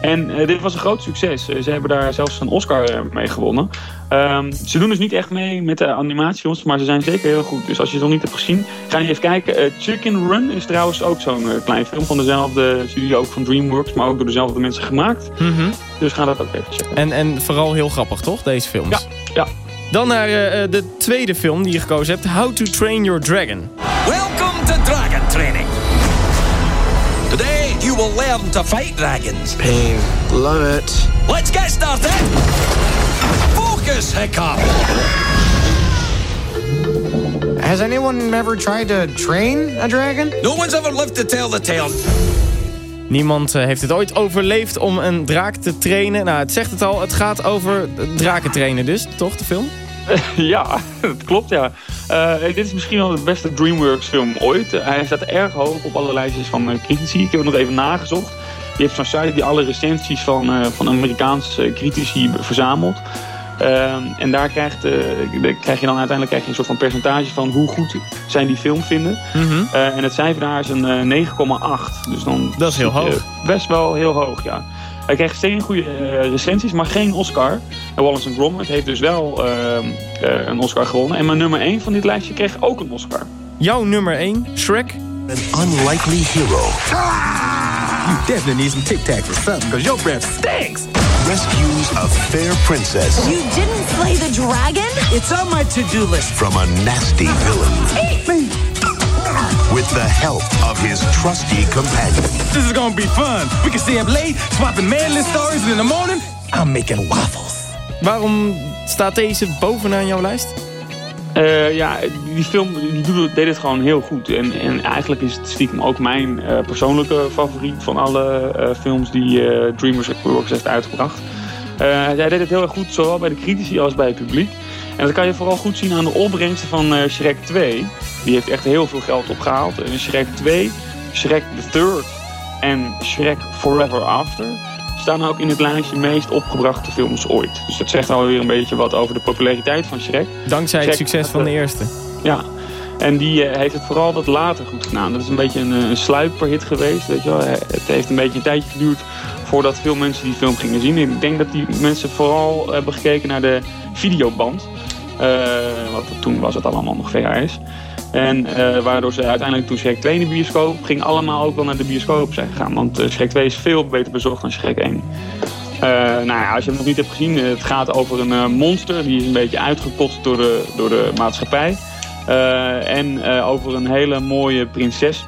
En eh, dit was een groot succes. Eh, ze hebben daar zelfs een Oscar eh, mee gewonnen. Ehm, ze doen dus niet echt mee met de animatiefilms, maar ze zijn zeker heel goed. Dus als je het nog niet hebt gezien, ga je even kijken. Chicken Run is trouwens ook zo'n klein film van dezelfde studio, ook van DreamWorks, maar ook door dezelfde mensen gemaakt. Mhm. Dus ga dat ook even checken. En, en vooral heel grappig, toch? Deze films. Ja, ja. Dan naar de tweede film die je gekozen hebt. How to Train Your Dragon. Will learn to fight dragons. Pain. Love it. Let's get started. Focus, Hiccup. Has anyone ever tried to train a dragon? No one's ever lived to tell the tale. Niemand eh, heeft het ooit overleefd om een draak te trainen. Nou, het zegt het al. Het gaat over draken trainen dus, toch, de film? Ja, dat klopt ja. Eh, dit is misschien wel de beste DreamWorks film ooit. Eh, hij staat erg hoog op alle lijstjes van eh, critici. Ik heb het nog even nagezocht. Die heeft zo'n site die alle recensies van, van Amerikaanse critici verzamelt. En daar krijgt, krijg je dan uiteindelijk krijg je een soort van percentage van hoe goed zij die film vinden. Eh, en het cijfer daar is een eh, 9,8. Dus dan Dat is heel hoog. Best wel heel hoog, ja. Hij kreeg steeds goede eh, recensies, maar geen Oscar. En Wallace and Gromit heeft dus wel ehm, eh, een Oscar gewonnen. En mijn nummer 1 van dit lijstje kreeg ook een Oscar. Jouw nummer 1, Shrek. An unlikely hero You definitely need some Tic Tacs or something, because your breath stinks. rescues a fair princess You didn't slay the dragon? It's on my to-do list. from a nasty villain Eat me! With the help of his trusty companion. This is gonna be fun. We can stay up late, swapping manly stories, and in the morning, I'm making waffles. Waarom staat deze bovenaan jouw lijst? Eh, ja, die film die deed het gewoon heel goed. En, en eigenlijk is het stiekem ook mijn eh, persoonlijke favoriet van alle eh, films die eh, DreamWorks heeft uitgebracht. Eh, hij deed het heel erg goed, zowel bij de critici als bij het publiek. En dat kan je vooral goed zien aan de opbrengsten van eh, Shrek 2. Die heeft echt heel veel geld opgehaald. En Shrek 2, Shrek the Third en Shrek Forever After staan ook in het lijstje meest opgebrachte films ooit. Dus dat zegt alweer een beetje wat over de populariteit van Shrek. Dankzij het succes van de eerste. Ja, en die eh, heeft het vooral wat later goed gedaan. Dat is een beetje een, eh, een sluiperhit geweest. Weet je wel. Het heeft een beetje een tijdje geduurd voordat veel mensen die film gingen zien. Ik denk dat die mensen vooral hebben gekeken naar de videoband. Eh, want toen was het allemaal nog VHS. En eh, waardoor ze uiteindelijk toen Shrek 2 in de bioscoop ging, allemaal ook wel naar de bioscoop zijn gegaan. Want eh, Shrek 2 is veel beter bezocht dan Shrek 1. Eh, nou ja, als je hem nog niet hebt gezien, eh, het gaat over een eh, monster. Die is een beetje uitgekotst door de, door de maatschappij. Eh, en eh, over een hele mooie prinses.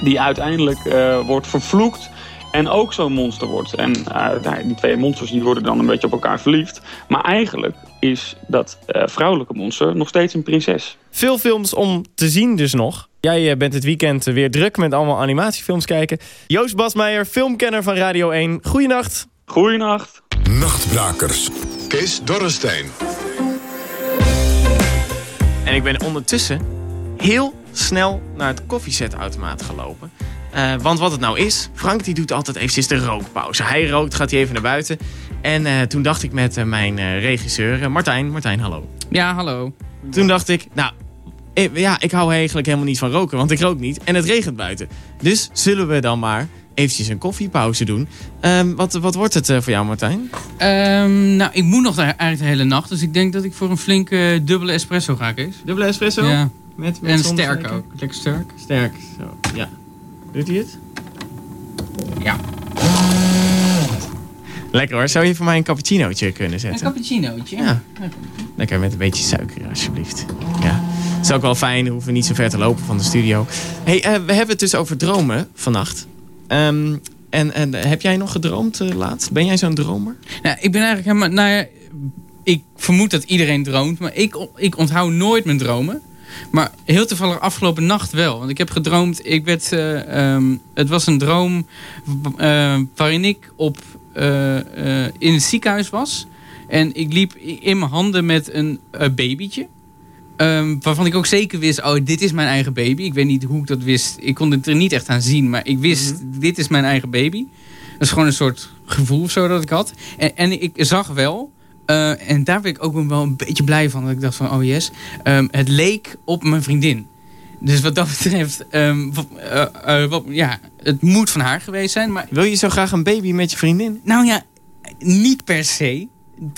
Die uiteindelijk eh, wordt vervloekt. En ook zo'n monster wordt. En eh, nou, die twee monsters die worden dan een beetje op elkaar verliefd. Maar eigenlijk is dat eh, vrouwelijke monster nog steeds een prinses. Veel films om te zien dus nog. Jij eh, bent het weekend weer druk met allemaal animatiefilms kijken. Joost Basmeijer, filmkenner van Radio 1. Goeienacht. Goeienacht. Nachtbrakers. Kees Dorrestein. En ik ben ondertussen heel snel naar het koffiezetautomaat gelopen. Eh, want wat het nou is, Frank die doet altijd eventjes de rookpauze. Hij rookt, gaat hij even naar buiten. En eh, toen dacht ik met eh, mijn eh, regisseur, Martijn. Martijn, hallo. Ja, hallo. Toen dacht ik, nou, eh, ja, ik hou eigenlijk helemaal niet van roken, want ik rook niet. En het regent buiten. Dus zullen we dan maar eventjes een koffiepauze doen. Ehm, wat, wat wordt het eh, voor jou, Martijn? Ehm, nou, ik moet nog de- eigenlijk de hele nacht. Dus ik denk dat ik voor een flinke dubbele espresso ga, Kees. Dubbele espresso? Ja. Met, met en sterk ook. Lekker sterk. Sterk, zo, ja. Doet hij het? Ja. Lekker hoor. Zou je voor mij een cappuccinootje kunnen Een zetten? cappuccinootje. Ja. Lekker met een beetje suiker, alsjeblieft. Ja. Dat is ook wel fijn, we hoeven niet zo ver te lopen van de studio. hey, eh, we hebben het dus over dromen vannacht. Ehm, en, en heb jij nog gedroomd eh, laatst? Ben jij zo'n dromer? Nou, ik ben eigenlijk helemaal... Nou ja, ik vermoed dat iedereen droomt. Maar ik, ik onthoud nooit mijn dromen. Maar heel toevallig afgelopen nacht wel. Want ik heb gedroomd... Ik werd, eh, ehm, het was een droom eh, waarin ik op, eh, in het ziekenhuis was. En ik liep in mijn handen met een babytje. Ehm, waarvan ik ook zeker wist, oh, dit is mijn eigen baby. Ik weet niet hoe ik dat wist. Ik kon het er niet echt aan zien, maar ik wist, dit is mijn eigen baby. Dat is gewoon een soort gevoel of zo dat ik had. En, en ik zag wel, eh, en daar werd ik ook wel een beetje blij van. Dat ik dacht van, oh yes, ehm, het leek op mijn vriendin. Dus wat dat betreft, ehm, wat- eh, eh, wat- ja, het moet van haar geweest zijn. Maar, Wil je zo graag een baby met je vriendin? nou ja, niet per se.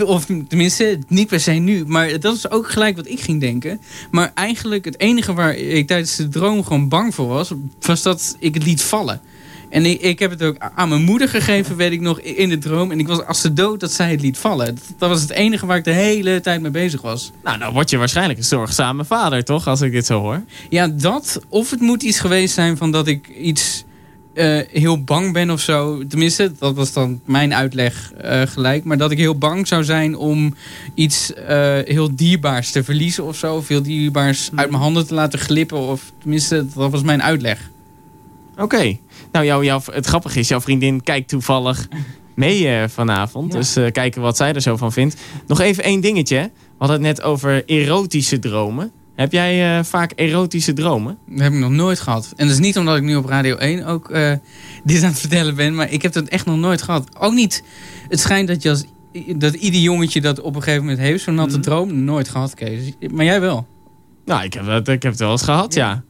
Of tenminste, niet per se nu. Maar dat is ook gelijk wat ik ging denken. Maar eigenlijk het enige waar ik tijdens de droom gewoon bang voor was... was dat ik het liet vallen. En ik, ik heb het ook aan mijn moeder gegeven, weet ik nog, in de droom. En ik was als de dood dat zij het liet vallen. Dat, dat was het enige waar ik de hele tijd mee bezig was. Nou, dan word je waarschijnlijk een zorgzame vader, toch? Als ik dit zo hoor. Ja, dat. Of het moet iets geweest zijn van dat ik iets eh, heel bang ben of zo. Tenminste, dat was dan mijn uitleg eh, gelijk. Maar dat ik heel bang zou zijn om iets eh, heel dierbaars te verliezen of zo. Of heel dierbaars uit mijn handen te laten glippen. Of tenminste, dat was mijn uitleg. Oké. Nou, jou, jou, het grappige is, jouw vriendin kijkt toevallig mee eh, vanavond. Ja. Dus eh, kijken wat zij er zo van vindt. Nog even één dingetje. We hadden het net over erotische dromen. Heb jij eh, vaak erotische dromen? Dat heb ik nog nooit gehad. En dat is niet omdat ik nu op Radio 1 ook dit aan het vertellen ben. Maar ik heb dat echt nog nooit gehad. Ook niet. Het schijnt dat je als dat ieder jongetje dat op een gegeven moment heeft, zo'n natte droom, nooit gehad, Kees. Maar jij wel. Nou, ik heb, het, ik heb het wel eens gehad, ja. Ja,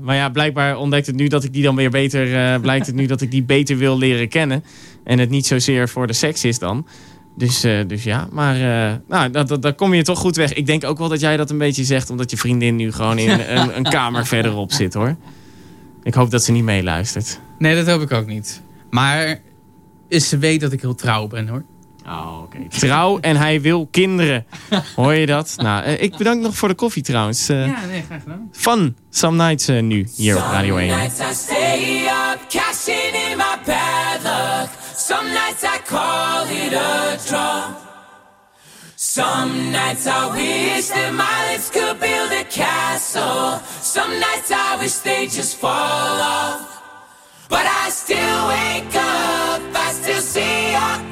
maar ja, blijkbaar ontdekt het nu dat ik die dan weer beter... eh, blijkt het nu dat ik die beter wil leren kennen. En het niet zozeer voor de seks is dan. Dus, eh, dus ja, maar eh, nou, dat, dat, daar kom je toch goed weg. Ik denk ook wel dat jij dat een beetje zegt... omdat je vriendin nu gewoon in een, een kamer verderop zit, hoor. Ik hoop dat ze niet meeluistert. Nee, dat hoop ik ook niet. Maar is ze weet dat ik heel trouw ben hoor. Oh, oké. Trouw en hij wil kinderen. Hoor je dat? Nou, eh, ik bedank nog voor de koffie trouwens. Eh, Ja, nee, graag gedaan. Van Some Nights eh, nu, hier op Radio 1. Nights I stay up, cashing in my bad luck. Some nights I call it a draw. Some nights I wish that my lips could build a castle. Some nights I wish they just fall off. But I still wake up, I still see your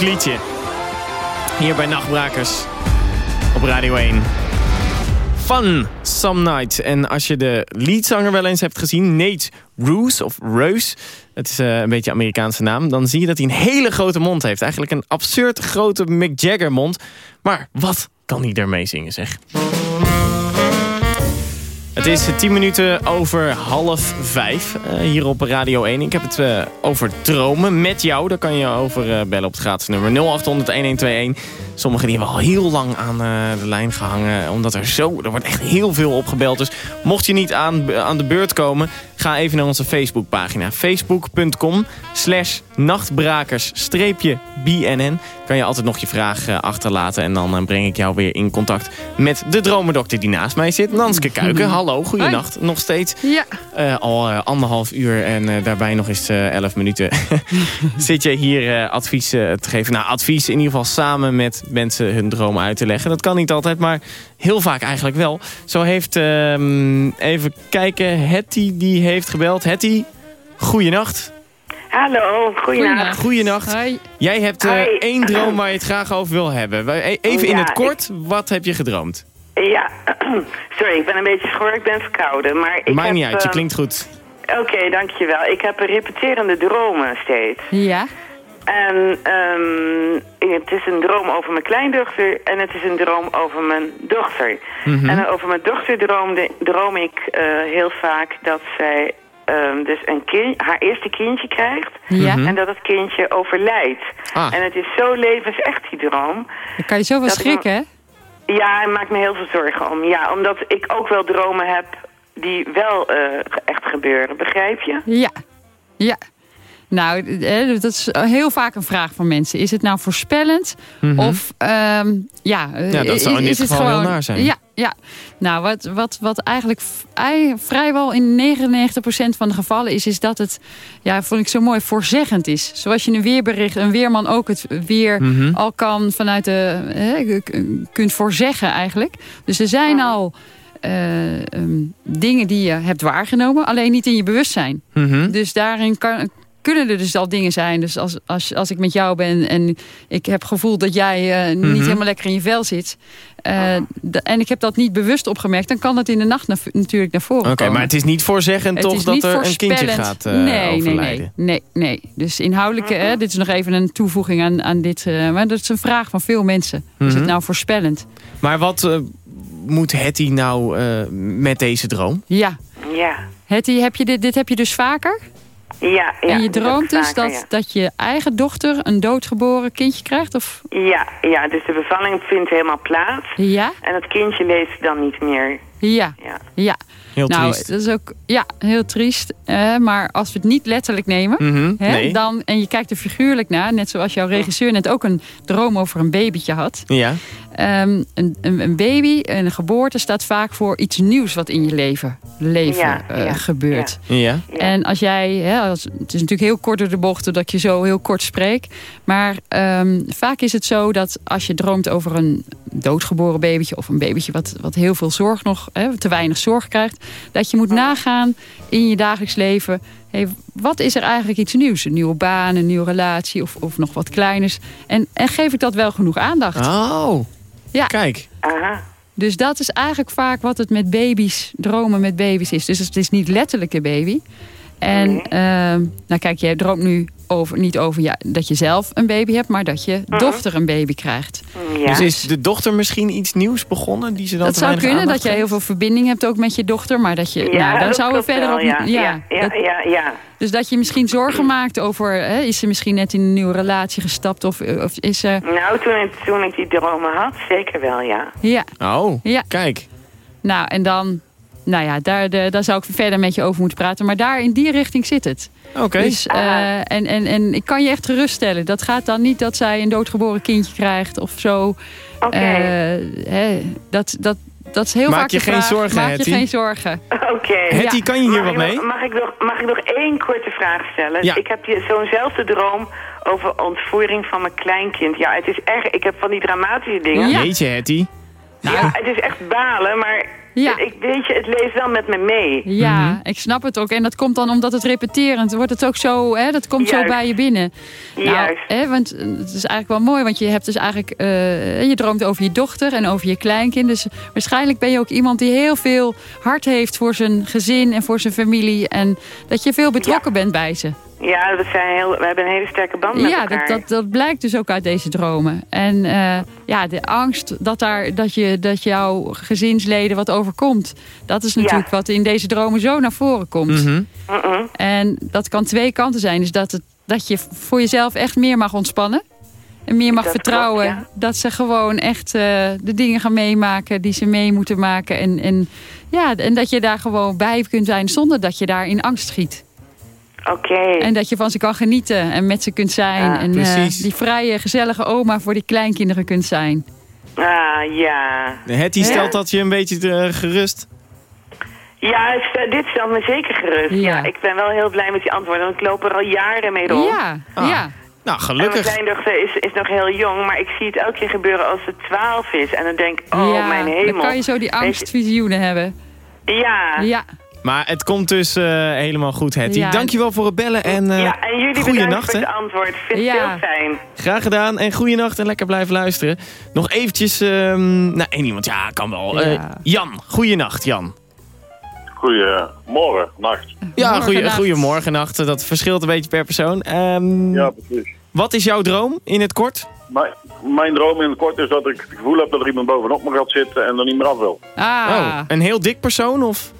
Liedje. Hier bij Nachtbrakers op Radio 1. Van Some Night. En als je de leadzanger wel eens hebt gezien, Nate Roos of Roos, het is eh, een beetje Amerikaanse naam, dan zie je dat hij een hele grote mond heeft. Eigenlijk een absurd grote Mick Jagger mond. Maar wat kan hij ermee zingen zeg? Het is 10 minuten over half vijf eh, hier op Radio 1. Ik heb het eh, over dromen met jou. Daar kan je over eh, bellen op het gratis nummer 0800-1121. Sommigen die hebben al heel lang aan de lijn gehangen. Omdat er zo, er wordt echt heel veel opgebeld. Dus mocht je niet aan, aan de beurt komen, ga even naar onze Facebookpagina. Facebook.com slash nachtbrakers-bnn. Kan je altijd nog je vraag eh, achterlaten. En dan eh, breng ik jou weer in contact met de dromendokter die naast mij zit. Nanske Kuiken, hallo, goeienacht. Nog steeds. Ja. Eh, al anderhalf uur en daarbij nog eens elf minuten. Zit je hier advies te geven? Nou, advies in ieder geval samen met mensen hun dromen uit te leggen. Dat kan niet altijd, maar heel vaak eigenlijk wel. Zo heeft, ehm, even kijken, Hetty die heeft gebeld. Hetty, goeienacht. Hallo, goeienacht. Goeienacht. Jij hebt eh, Hoi. één droom waar je het graag over wil hebben. E- Even in Ja, het kort, wat heb je gedroomd? Ja, sorry, ik ben een beetje schor, ik ben verkouden. Maar ik Maakt heb, niet uit, je eh, klinkt goed. Oké, dankjewel. Ik heb repeterende dromen steeds. Ja. En ehm, het is een droom over mijn kleindochter en het is een droom over mijn dochter. Mhm. En over mijn dochter droomde, droom ik eh, heel vaak dat zij ehm, dus een kind, haar eerste kindje krijgt. Ja. Mhm. En dat het kindje overlijdt. Ah. En het is zo levensecht, die droom. Dan kan je zoveel ik schrikken, hè? Ja, het maakt me heel veel zorgen om. Ja, omdat ik ook wel dromen heb die wel eh, echt gebeuren. Begrijp je? Ja. Ja. Nou, dat is heel vaak een vraag van mensen. Is het nou voorspellend? Mhm. Of, ehm, ja, Ja, dat zou in is, dit geval heel gewoon, naar zijn. Ja, ja. Nou, wat, wat, wat eigenlijk vrijwel in 99% van de gevallen is, is dat het, ja, vond ik zo mooi, voorzeggend is. Zoals je een weerbericht, een weerman ook het weer Mhm. al kan vanuit de, hè, kunt voorzeggen eigenlijk. Dus er zijn al eh, ehm, dingen die je hebt waargenomen, alleen niet in je bewustzijn. Mhm. Dus daarin kan, kunnen er dus al dingen zijn. Dus als, als, als ik met jou ben en ik heb gevoeld dat jij eh, Mhm. niet helemaal lekker in je vel zit. eh, en ik heb dat niet bewust opgemerkt, dan kan dat in de nacht na- natuurlijk naar voren Oké, komen. maar het is niet voorzeggend Het toch is dat niet er een kindje voorspellend. gaat eh, nee, nee, nee, nee, nee. Dus inhoudelijke, hè, dit is nog even een toevoeging aan, aan dit. eh, maar dat is een vraag van veel mensen. Is Mhm. het nou voorspellend? Maar wat moet Hetty nou eh, met deze droom? Ja. Ja. Hetty, heb je dit, dit heb je dus vaker? Ja, ja. en je droomt dus vaker, dat, ja. dat je eigen dochter een doodgeboren kindje krijgt? Of? Ja, ja, dus de bevalling vindt helemaal plaats. Ja? En het kindje leeft dan niet meer. Ja. Ja. ja. Heel nou, triest. dat is ook ja, heel triest. Eh, maar als we het niet letterlijk nemen, Mhm, hè, nee. dan, en je kijkt er figuurlijk naar, net zoals jouw regisseur net ook een droom over een babytje had. Ja. Ehm, een, baby, een geboorte staat vaak voor iets nieuws wat in je leven, leven Ja, eh, ja, gebeurt. Ja. En als jij, hè, als, het is natuurlijk heel kort door de bocht dat je zo heel kort spreek. Maar ehm, vaak is het zo dat als je droomt over een doodgeboren babytje of een babytje wat, wat heel veel zorg nog, hè, te weinig zorg krijgt, dat je moet nagaan in je dagelijks leven. Hey, wat is er eigenlijk iets nieuws? Een nieuwe baan, een nieuwe relatie of, of nog wat kleiners. En, en geef ik dat wel genoeg aandacht? Oh, ja. kijk. Aha. Dus dat is eigenlijk vaak wat het met baby's, dromen met baby's is. Dus het is niet letterlijk een baby. En ehm, nou kijk, jij droomt nu over, niet over ja, dat je zelf een baby hebt, maar dat je dochter een baby krijgt. Dus is de dochter misschien iets nieuws begonnen die ze dan Dat zou kunnen, dat jij heel veel verbinding hebt ook met je dochter, maar dat je, Ja, nou, daar dat zouden we verder wel, op. ja. Ja, ja, dat- ja, ja. Dus dat je misschien zorgen maakt over, hè, is ze misschien net in een nieuwe relatie gestapt of, of is ze. Nou, toen ik, toen ik die dromen had, zeker wel, ja. Ja. Oh, ja. kijk. Nou, en dan, nou ja, daar, de, daar zou ik verder met je over moeten praten. Maar daar in die richting zit het. Oké. Dus, eh, en, en, en ik kan je echt geruststellen. Dat gaat dan niet dat zij een doodgeboren kindje krijgt of zo. Oké. Eh, hè, dat, dat, dat is heel Maak vaak je geen zorgen, Maak Hetty. je geen zorgen. Oké. Hetty, kan je hier Mag wat ik mee? Nog, mag, ik nog, mag ik nog één korte vraag stellen? Ja. Ik heb zo'nzelfde droom over ontvoering van mijn kleinkind. Ja, het is erg. Ik heb van die dramatische dingen. Jeetje, Hetty. Ja, het is echt balen, maar ik weet je, het leeft wel met me mee. Ja, Mhm. ik snap het ook. En dat komt dan omdat het repeterend wordt. Het ook zo, hè, dat komt zo bij je binnen. Nou, Juist. hè, want eh, het is eigenlijk wel mooi. Want je hebt dus eigenlijk, eh, je droomt over je dochter en over je kleinkind. Dus waarschijnlijk ben je ook iemand die heel veel hart heeft voor zijn gezin en voor zijn familie. En dat je veel betrokken bent bij ze. Ja, we, zijn heel, we hebben een hele sterke band met Ja, elkaar. dat, dat, dat blijkt dus ook uit deze dromen. En eh, ja, de angst dat, daar, dat, je, dat jouw gezinsleden wat overkomt. Dat is natuurlijk wat in deze dromen zo naar voren komt. Mhm. En dat kan twee kanten zijn. Dus dat, het, dat je voor jezelf echt meer mag ontspannen. En meer mag Dat vertrouwen klopt, ja. dat ze gewoon echt eh, de dingen gaan meemaken die ze mee moeten maken. En, en, ja, en dat je daar gewoon bij kunt zijn zonder dat je daar in angst schiet. Oké. En dat je van ze kan genieten en met ze kunt zijn. Ja, en eh, die vrije, gezellige oma voor die kleinkinderen kunt zijn. Ah, ja. Hetty stelt dat je een beetje eh, gerust. Ja, stel- dit stelt me zeker gerust. Ja. ik ben wel heel blij met die antwoorden, want ik loop er al jaren mee rond. Ja, Ah. ja. Nou, En mijn kleindochter is, is nog heel jong, maar ik zie het elke keer gebeuren als ze 12 is. En dan denk ik, oh ja, mijn hemel. Dan kan je zo die angstvisioenen hebben. Ja. Ja. Maar het komt dus eh, helemaal goed, Hetty. Ja. Dankjewel voor het bellen en, eh ja, en jullie bedankt nacht, voor het antwoord. Vind ik Ja. heel fijn. Graag gedaan en goeienacht en lekker blijven luisteren. Nog eventjes, ehm nou één iemand, ja kan wel. Eh, Ja. Jan, goeienacht Jan. Goedemorgen, nacht. Ja, goeiemorgen, nacht. Dat verschilt een beetje per persoon. Ehm, Ja, precies. Wat is jouw droom in het kort? Mijn, mijn droom in het kort is dat ik het gevoel heb dat er iemand bovenop me gaat zitten en er niet meer af wil. Ah, Oh, een heel dik persoon of?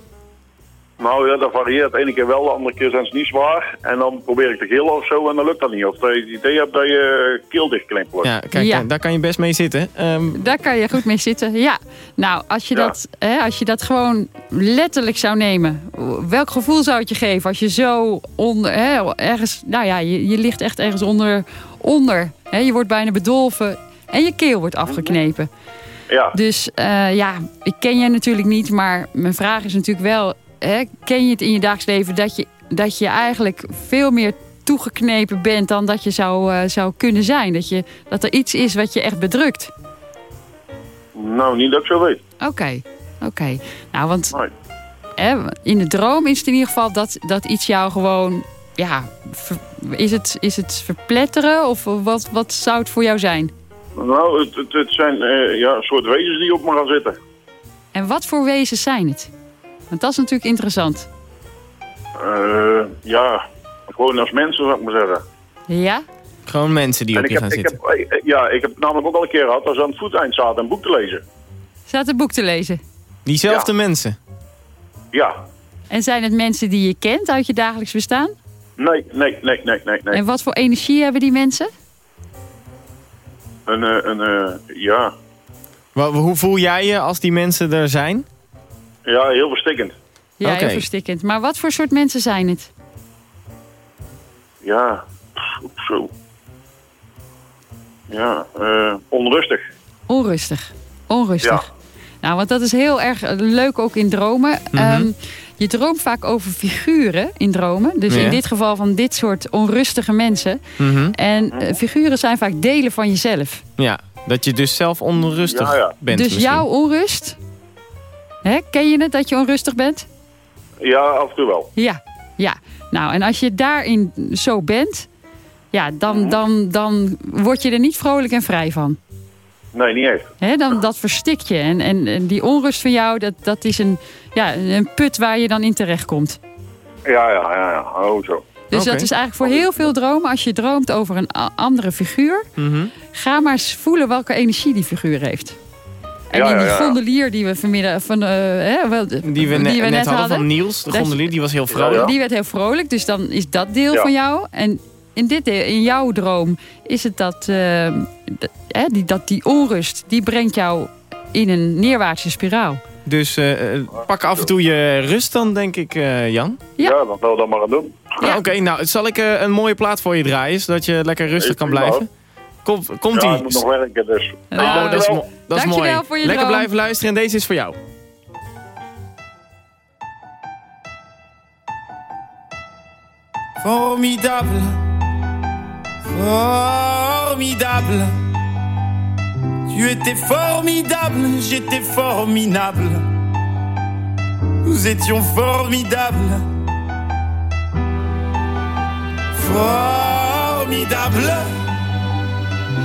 Nou ja, dat varieert. De ene keer wel, de andere keer zijn ze niet zwaar. En dan probeer ik te gillen of zo en dan lukt dat niet. Of dat je het idee hebt dat je keel dichtklemd wordt. Ja, kijk, Ja. eh, daar kan je best mee zitten. Ehm, daar kan je goed mee zitten. Ja, nou, als je, Ja. dat, hè, als je dat gewoon letterlijk zou nemen. Welk gevoel zou het je geven als je zo onder, hè, ergens, nou ja, je, je ligt echt ergens onder, onder. Hè, je wordt bijna bedolven en je keel wordt afgeknepen. Ja. Dus eh, ja, ik ken jij natuurlijk niet, maar mijn vraag is natuurlijk wel... Hè, ken je het in je dagelijks leven dat je, dat je eigenlijk veel meer toegeknepen bent... dan dat je zou, eh, zou kunnen zijn? Dat, je, dat er iets is wat je echt bedrukt? Nou, niet dat ik zo weet. Oké, oké. Nou, want Nee. hè, in de droom is het in ieder geval dat, dat iets jou gewoon... Ja, ver- is, het, is het verpletteren of wat, wat zou het voor jou zijn? Nou, het, het, het zijn eh, ja, een soort wezens die op me gaan zitten. En wat voor wezens zijn het? Want dat is natuurlijk interessant. Eh, ja, gewoon als mensen zou ik maar zeggen. Ja? gewoon mensen die En op je heb, gaan ik zitten. heb, eh, ja, ik heb namelijk ook al een keer gehad dat ze aan het voeteind zaten een boek te lezen. Staat een boek te lezen? Diezelfde mensen. Ja, En zijn het mensen die je kent uit je dagelijks bestaan? nee, nee, nee, nee, nee, nee. En wat voor energie hebben die mensen? Een, eh, een, eh, ja, Wa- hoe voel jij je als die mensen er zijn? Ja, heel verstikkend. Ja, heel verstikkend. Maar wat voor soort mensen zijn het? Ja, pff, zo. Ja, eh, onrustig. Onrustig. Onrustig. Ja. Nou, want dat is heel erg eh, leuk ook in dromen. Mhm. Ehm, je droomt vaak over figuren in dromen. Dus Ja. in dit geval van dit soort onrustige mensen. Mhm. En eh, figuren zijn vaak delen van jezelf. Ja, dat je dus zelf onrustig Ja, ja. bent dus misschien. jouw onrust... Hè, ken je het dat je onrustig bent? Ja, af en toe wel. Ja, ja. Nou, en als je daarin zo bent... Ja, dan, dan, dan word je er niet vrolijk en vrij van. Nee, niet echt. Hè, dan, dat verstikt je. En, en, en die onrust van jou, dat, dat is een, ja, een put waar je dan in terechtkomt. Ja, ja, ja, ja. Oh, zo. Dus dat is eigenlijk voor heel veel dromen. Als je droomt over een andere figuur... Mhm. ga maar eens voelen welke energie die figuur heeft. En Ja, in ja, die ja. gondelier die we vanmiddag... Van, eh, hè, Die we, ne- net, hadden van Niels, de gondelier, die was heel vrolijk. Ja. Die werd heel vrolijk, dus dan is dat deel Ja. van jou. En in, dit deel, in jouw droom is het dat, eh, die, dat die onrust... die brengt jou in een neerwaartse spiraal. Dus eh, pak af en toe je rust dan, denk ik, eh, Jan. Ja. Ja, dat wil dan maar aan doen. Ah, Oké, nou, zal ik een mooie plaat voor je draaien, zodat je lekker rustig kan prima, blijven? Komt komt Ja, ie. ik moet nog werken, dus. Nou, Oh, dat is, mo- dat is mooi. voor je Lekker droom. blijven luisteren en deze is voor jou. Formidable, formidable. Tu étais formidable, j'étais formidable. Nous étions formidables. Formidable.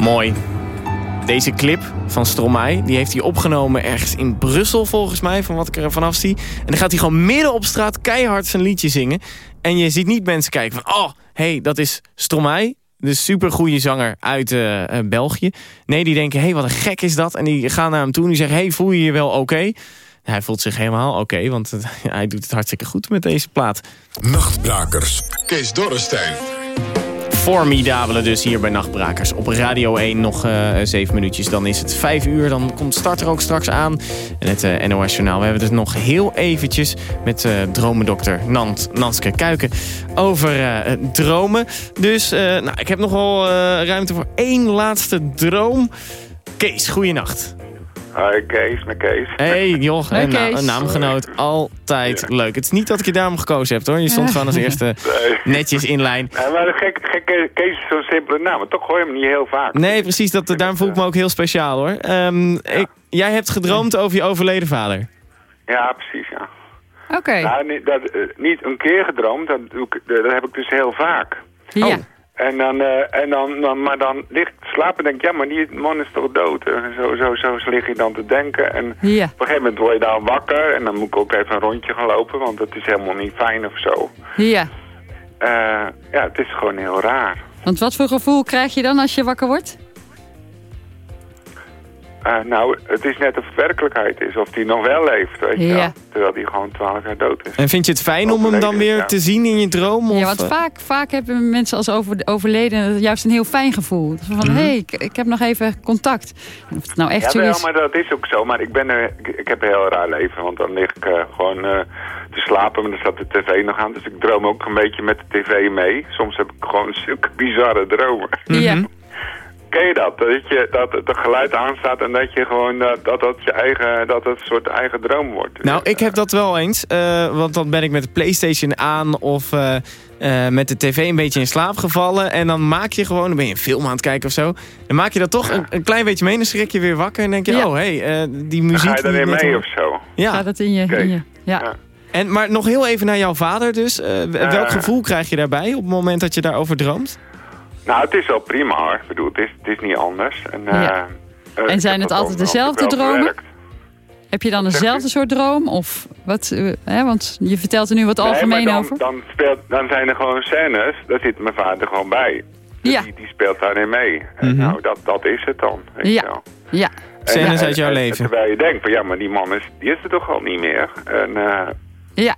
Mooi. Deze clip van Stromae, die heeft hij opgenomen ergens in Brussel volgens mij, van wat ik er vanaf zie. En dan gaat hij gewoon midden op straat keihard zijn liedje zingen. En je ziet niet mensen kijken van, oh, hey, dat is Stromae. De supergoeie zanger uit eh, eh, België. Nee, die denken, hé, hey, wat een gek is dat. En die gaan naar hem toe en die zeggen, hey, voel je je wel oké? Hij voelt zich helemaal oké, want hij doet het hartstikke goed met deze plaat. Nachtbrakers. Kees Dorrestein. Formidabele dus hier bij Nachtbrakers. Op Radio 1 nog zeven minuutjes. Dan is het vijf uur. Dan komt start er ook straks aan. En het eh, NOS Journaal. We hebben het nog heel eventjes met eh dromendokter Nant, Nanske Kuiken over dromen. Dus nou, ik heb nog wel eh, ruimte voor één laatste droom. Kees, goeienacht. Hoi Kees, met Kees. Hey joh, een, na- Kees. een naamgenoot. Altijd leuk. Het is niet dat ik je daarom gekozen heb hoor. Je stond gewoon als eerste netjes in lijn. Nee, maar gek, gekke Kees is zo'n simpele naam, maar toch hoor je hem niet heel vaak. Nee, precies. Dat, daarom voel ik me ook heel speciaal hoor. Ehm, ik, jij hebt gedroomd over je overleden vader. Ja, precies, ja. Oké. Nou, niet, dat, eh, niet een keer gedroomd, dat, doe ik, eh, dat heb ik dus heel vaak. Ja. En dan, eh, en dan, dan, maar dan ligt slapen en denk ik, ja, maar die man is toch dood? En zo, zo, zo, lig je dan te denken. En Ja. op een gegeven moment word je dan wakker en dan moet ik ook even een rondje gaan lopen, want dat is helemaal niet fijn of zo. Ja. Eh, ja, het is gewoon heel raar. Want wat voor gevoel krijg je dan als je wakker wordt? Eh, nou, het is net of het werkelijkheid is, of die nog wel leeft, weet je Ja. wel. Terwijl die gewoon twaalf jaar dood is. En vind je het fijn om hem dan weer ja. te zien in je droom? Of, Ja, want eh, vaak, vaak hebben mensen als over, overleden juist een heel fijn gevoel. Van, Mhm. hé, hey, ik, ik heb nog even contact. Of het nou echt zo ja, wel, is. maar dat is ook zo. Maar ik, ben er, ik, ik heb een heel raar leven. Want dan lig ik eh, gewoon eh, te slapen, maar dan staat de tv nog aan. Dus ik droom ook een beetje met de tv mee. Soms heb ik gewoon zulke bizarre dromen. Ja. Ken je dat? Dat, je, dat het geluid aanstaat en dat je gewoon eh, dat, dat, je eigen, dat het een soort eigen droom wordt. Nou, ik heb dat wel eens. eh, want dan ben ik met de Playstation aan of eh, eh, met de tv een beetje in slaap gevallen. En dan maak je gewoon, dan ben je een film aan het kijken of zo. Dan maak je dat toch een, een klein beetje mee. Dan schrik je weer wakker en denk je, Ja. oh hé, hey, die Dan muziek... ga je mee of zo. Ja. Gaat het in je... in je ja. En, maar nog heel even naar jouw vader dus. Eh, welk gevoel krijg je daarbij op het moment dat je daarover droomt? Nou, het is wel prima hoor. Ik bedoel, het is, het is niet anders. En, eh, Ja. eh, En zijn het altijd dezelfde dromen? gewerkt. Heb je dan eenzelfde soort droom? Of wat? eh, hè, want je vertelt er nu wat Nee, algemeen dan, over. Dan, speelt, dan zijn er gewoon scènes, daar zit mijn vader gewoon bij. Dus Ja. die, die speelt daarin mee. En nou, dat, dat is het dan. Weet Ja. wel. Ja. Scènes en- uit jouw en- leven. Terwijl je denkt van ja, maar die man is, die is er toch al niet meer. En, eh, Ja.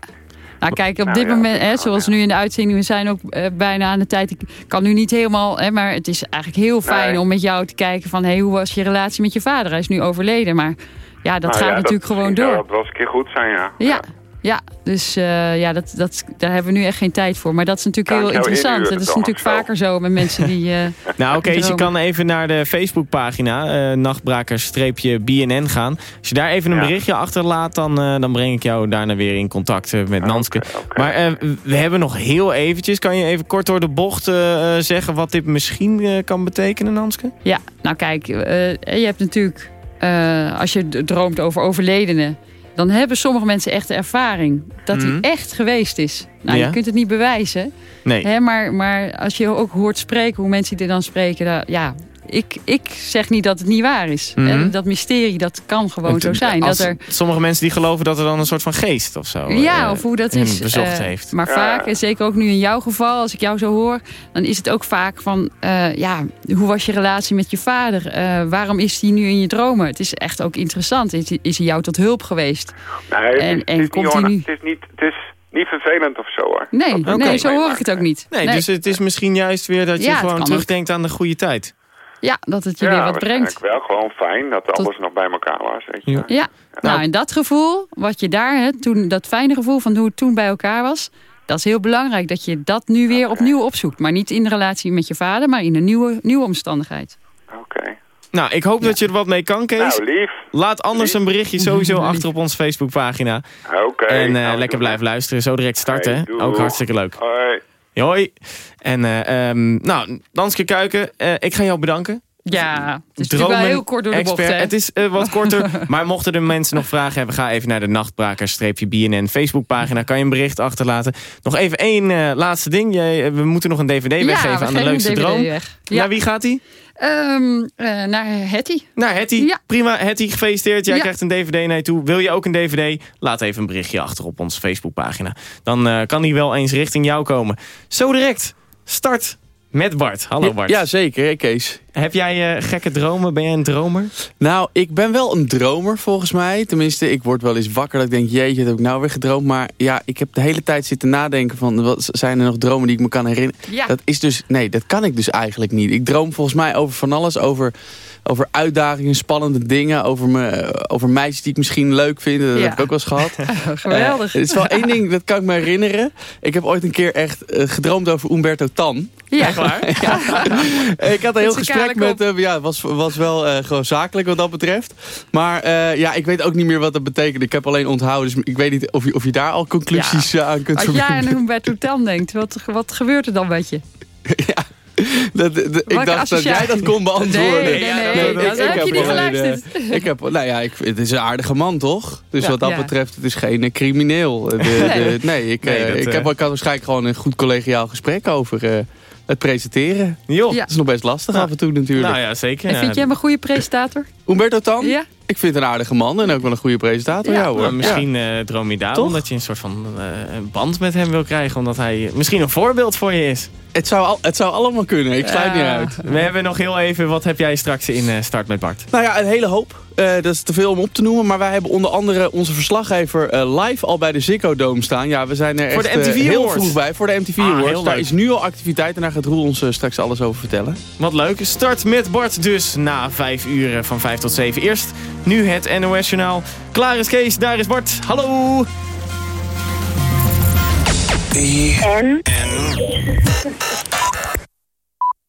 Nou kijk, op Nou dit ja, moment, dat hè, zoals nu in de uitzending, we zijn ook eh, bijna aan de tijd. Ik kan nu niet helemaal, hè, maar het is eigenlijk heel fijn Nee. om met jou te kijken van, hey, hoe was je relatie met je vader? Hij is nu overleden, maar ja, dat nou gaat ja, natuurlijk gewoon door. Dat wel eens een keer goed zijn, ja. Ja, Ja, dus eh, ja, dat, dat, daar hebben we nu echt geen tijd voor. Maar dat is natuurlijk heel interessant. Dat is natuurlijk vaker zo met mensen die... eh, Nou, oké, je kan even naar de Facebookpagina, eh nachtbrakers-BNN gaan. Als je daar even een berichtje achterlaat, dan, eh, dan breng ik jou daarna weer in contact met Nanske. Maar eh, we hebben nog heel eventjes, kan je even kort door de bocht zeggen wat dit misschien eh, kan betekenen, Nanske? Ja, nou kijk, eh, je hebt natuurlijk, eh, als je droomt over overledenen, dan hebben sommige mensen echt de ervaring dat Mhm. hij echt geweest is. Nou, Ja. je kunt het niet bewijzen, Nee. hè, maar, maar als je ook hoort spreken, hoe mensen die dan spreken, ja, ik, ik zeg niet dat het niet waar is. Mhm. Dat mysterie, dat kan gewoon zo zijn. Als Dat er, Sommige mensen die geloven dat er dan een soort van geest of zo ja, eh, of hoe dat is. bezocht eh, heeft. Maar vaak, en zeker ook nu in jouw geval, als ik jou zo hoor, dan is het ook vaak van, eh, ja, hoe was je relatie met je vader? Eh, waarom is hij nu in je dromen? Het is echt ook interessant. Is, is hij jou tot hulp geweest? Nee, het, En- is, en het, is niet, hij on- nu- het is niet, het is niet vervelend of zo hoor. Nee, nee, zo hoor ik het ook niet. Nee, dus het is misschien juist weer dat je Ja, gewoon terugdenkt aan de goede tijd. Ja, dat het je ja, weer wat brengt. waarschijnlijk wel gewoon fijn dat alles nog bij elkaar was. Weet je. Ja, nou en dat gevoel, wat je daar, hè, toen, dat fijne gevoel van hoe het toen bij elkaar was... dat is heel belangrijk dat je dat nu weer opnieuw opzoekt. Maar niet in de relatie met je vader, maar in een nieuwe, nieuwe omstandigheid. Nou, ik hoop dat je er wat mee kan, Kees. Nou, lief. Laat anders een berichtje sowieso achter op onze Facebookpagina. Oké. En eh, nou, lekker blijven luisteren. Zo direct starten. Ook hartstikke leuk. Hoi. Hoi. En eh, ehm, nou, Danske Kuiken, eh, ik ga jou bedanken. Ja, het is natuurlijk wel heel kort door de bocht, hè? Het is eh, wat korter. maar mochten er mensen nog vragen hebben... ga even naar de Nachtbrakers-BNN Facebookpagina. Kan je een bericht achterlaten. Nog even één laatste ding. Jij, we moeten nog een dvd Ja, weggeven we aan de leukste DVD droom. weg. Ja. Naar wie gaat die? Ehm, eh, naar Hetty. Naar Hetty. Ja. Prima, Hetty, gefeliciteerd. Jij Ja. krijgt een dvd naar je toe. Wil je ook een dvd? Laat even een berichtje achter op onze Facebookpagina. Dan eh, kan die wel eens richting jou komen. Zo direct. Start met Bart. Hallo Bart. Ja, zeker, Kees. Heb jij eh, gekke dromen? Ben jij een dromer? Nou, ik ben wel een dromer volgens mij. Tenminste, ik word wel eens wakker dat ik denk... jeetje, dat heb ik nou weer gedroomd. Maar ja, ik heb de hele tijd zitten nadenken van... wat zijn er nog dromen die ik me kan herinneren? Ja. Dat is dus... Nee, dat kan ik dus eigenlijk niet. Ik droom volgens mij over van alles. Over, over uitdagingen, spannende dingen. Over, me, over meisjes die ik misschien leuk vind. Dat Ja. heb ik ook wel eens gehad. Geweldig. Eh, het is wel één ding, dat kan ik me herinneren. Ik heb ooit een keer echt eh, gedroomd over Umberto Tan. Ja. Echt waar? Ik had een heel Met gesprek met hem. Ja, het was, was wel eh, gewoon zakelijk wat dat betreft. Maar eh, ja, ik weet ook niet meer wat dat betekent. Ik heb alleen onthouden. Dus ik weet niet of je, of je daar al conclusies eh, aan kunt Als jij verbinden. aan Humberto Tan denkt, wat, wat gebeurt er dan met je? Dat, dat- ik Welke dacht dat jij dat kon beantwoorden. Nee, nee, nee. ik- ik heb je niet geluisterd. ik heb, nou ja, ik, het is een aardige man, toch? Dus Ja. wat dat Ja. betreft, het is geen crimineel. De- de- Nee. nee, ik, Nee, dat, ik, heb, ik had waarschijnlijk gewoon een goed collegiaal gesprek over eh, het presenteren. Joh. Ja. Dat is nog best lastig af en toe natuurlijk. Nou ja, zeker. En vind jij hem een goede presentator? Umberto Tan? Ja. Ik vind het een aardige man en ook wel een goede presentator. Ja, Ja, hoor. Nou, misschien eh, droom je daarom Toch? dat je een soort van eh, band met hem wil krijgen. Omdat hij misschien een voorbeeld voor je is. Het zou, al, het zou allemaal kunnen, ik sluit niet Ja. uit. We hebben nog heel even, wat heb jij straks in eh, Start met Bart? Nou ja, een hele hoop. Eh, dat is te veel om op te noemen. Maar wij hebben onder andere onze verslaggever eh, live al bij de Ziggo Dome staan. Ja, we zijn er Voor echt de MTV heel Awards. vroeg bij. Voor de MTV Ah, Awards. Daar leuk. is nu al activiteit en daar gaat Roel ons straks alles over vertellen. Wat leuk. Start met Bart dus na vijf uur van vijf tot zeven. Eerst nu het NOS Journaal. Klaar is Kees, daar is Bart. Hallo!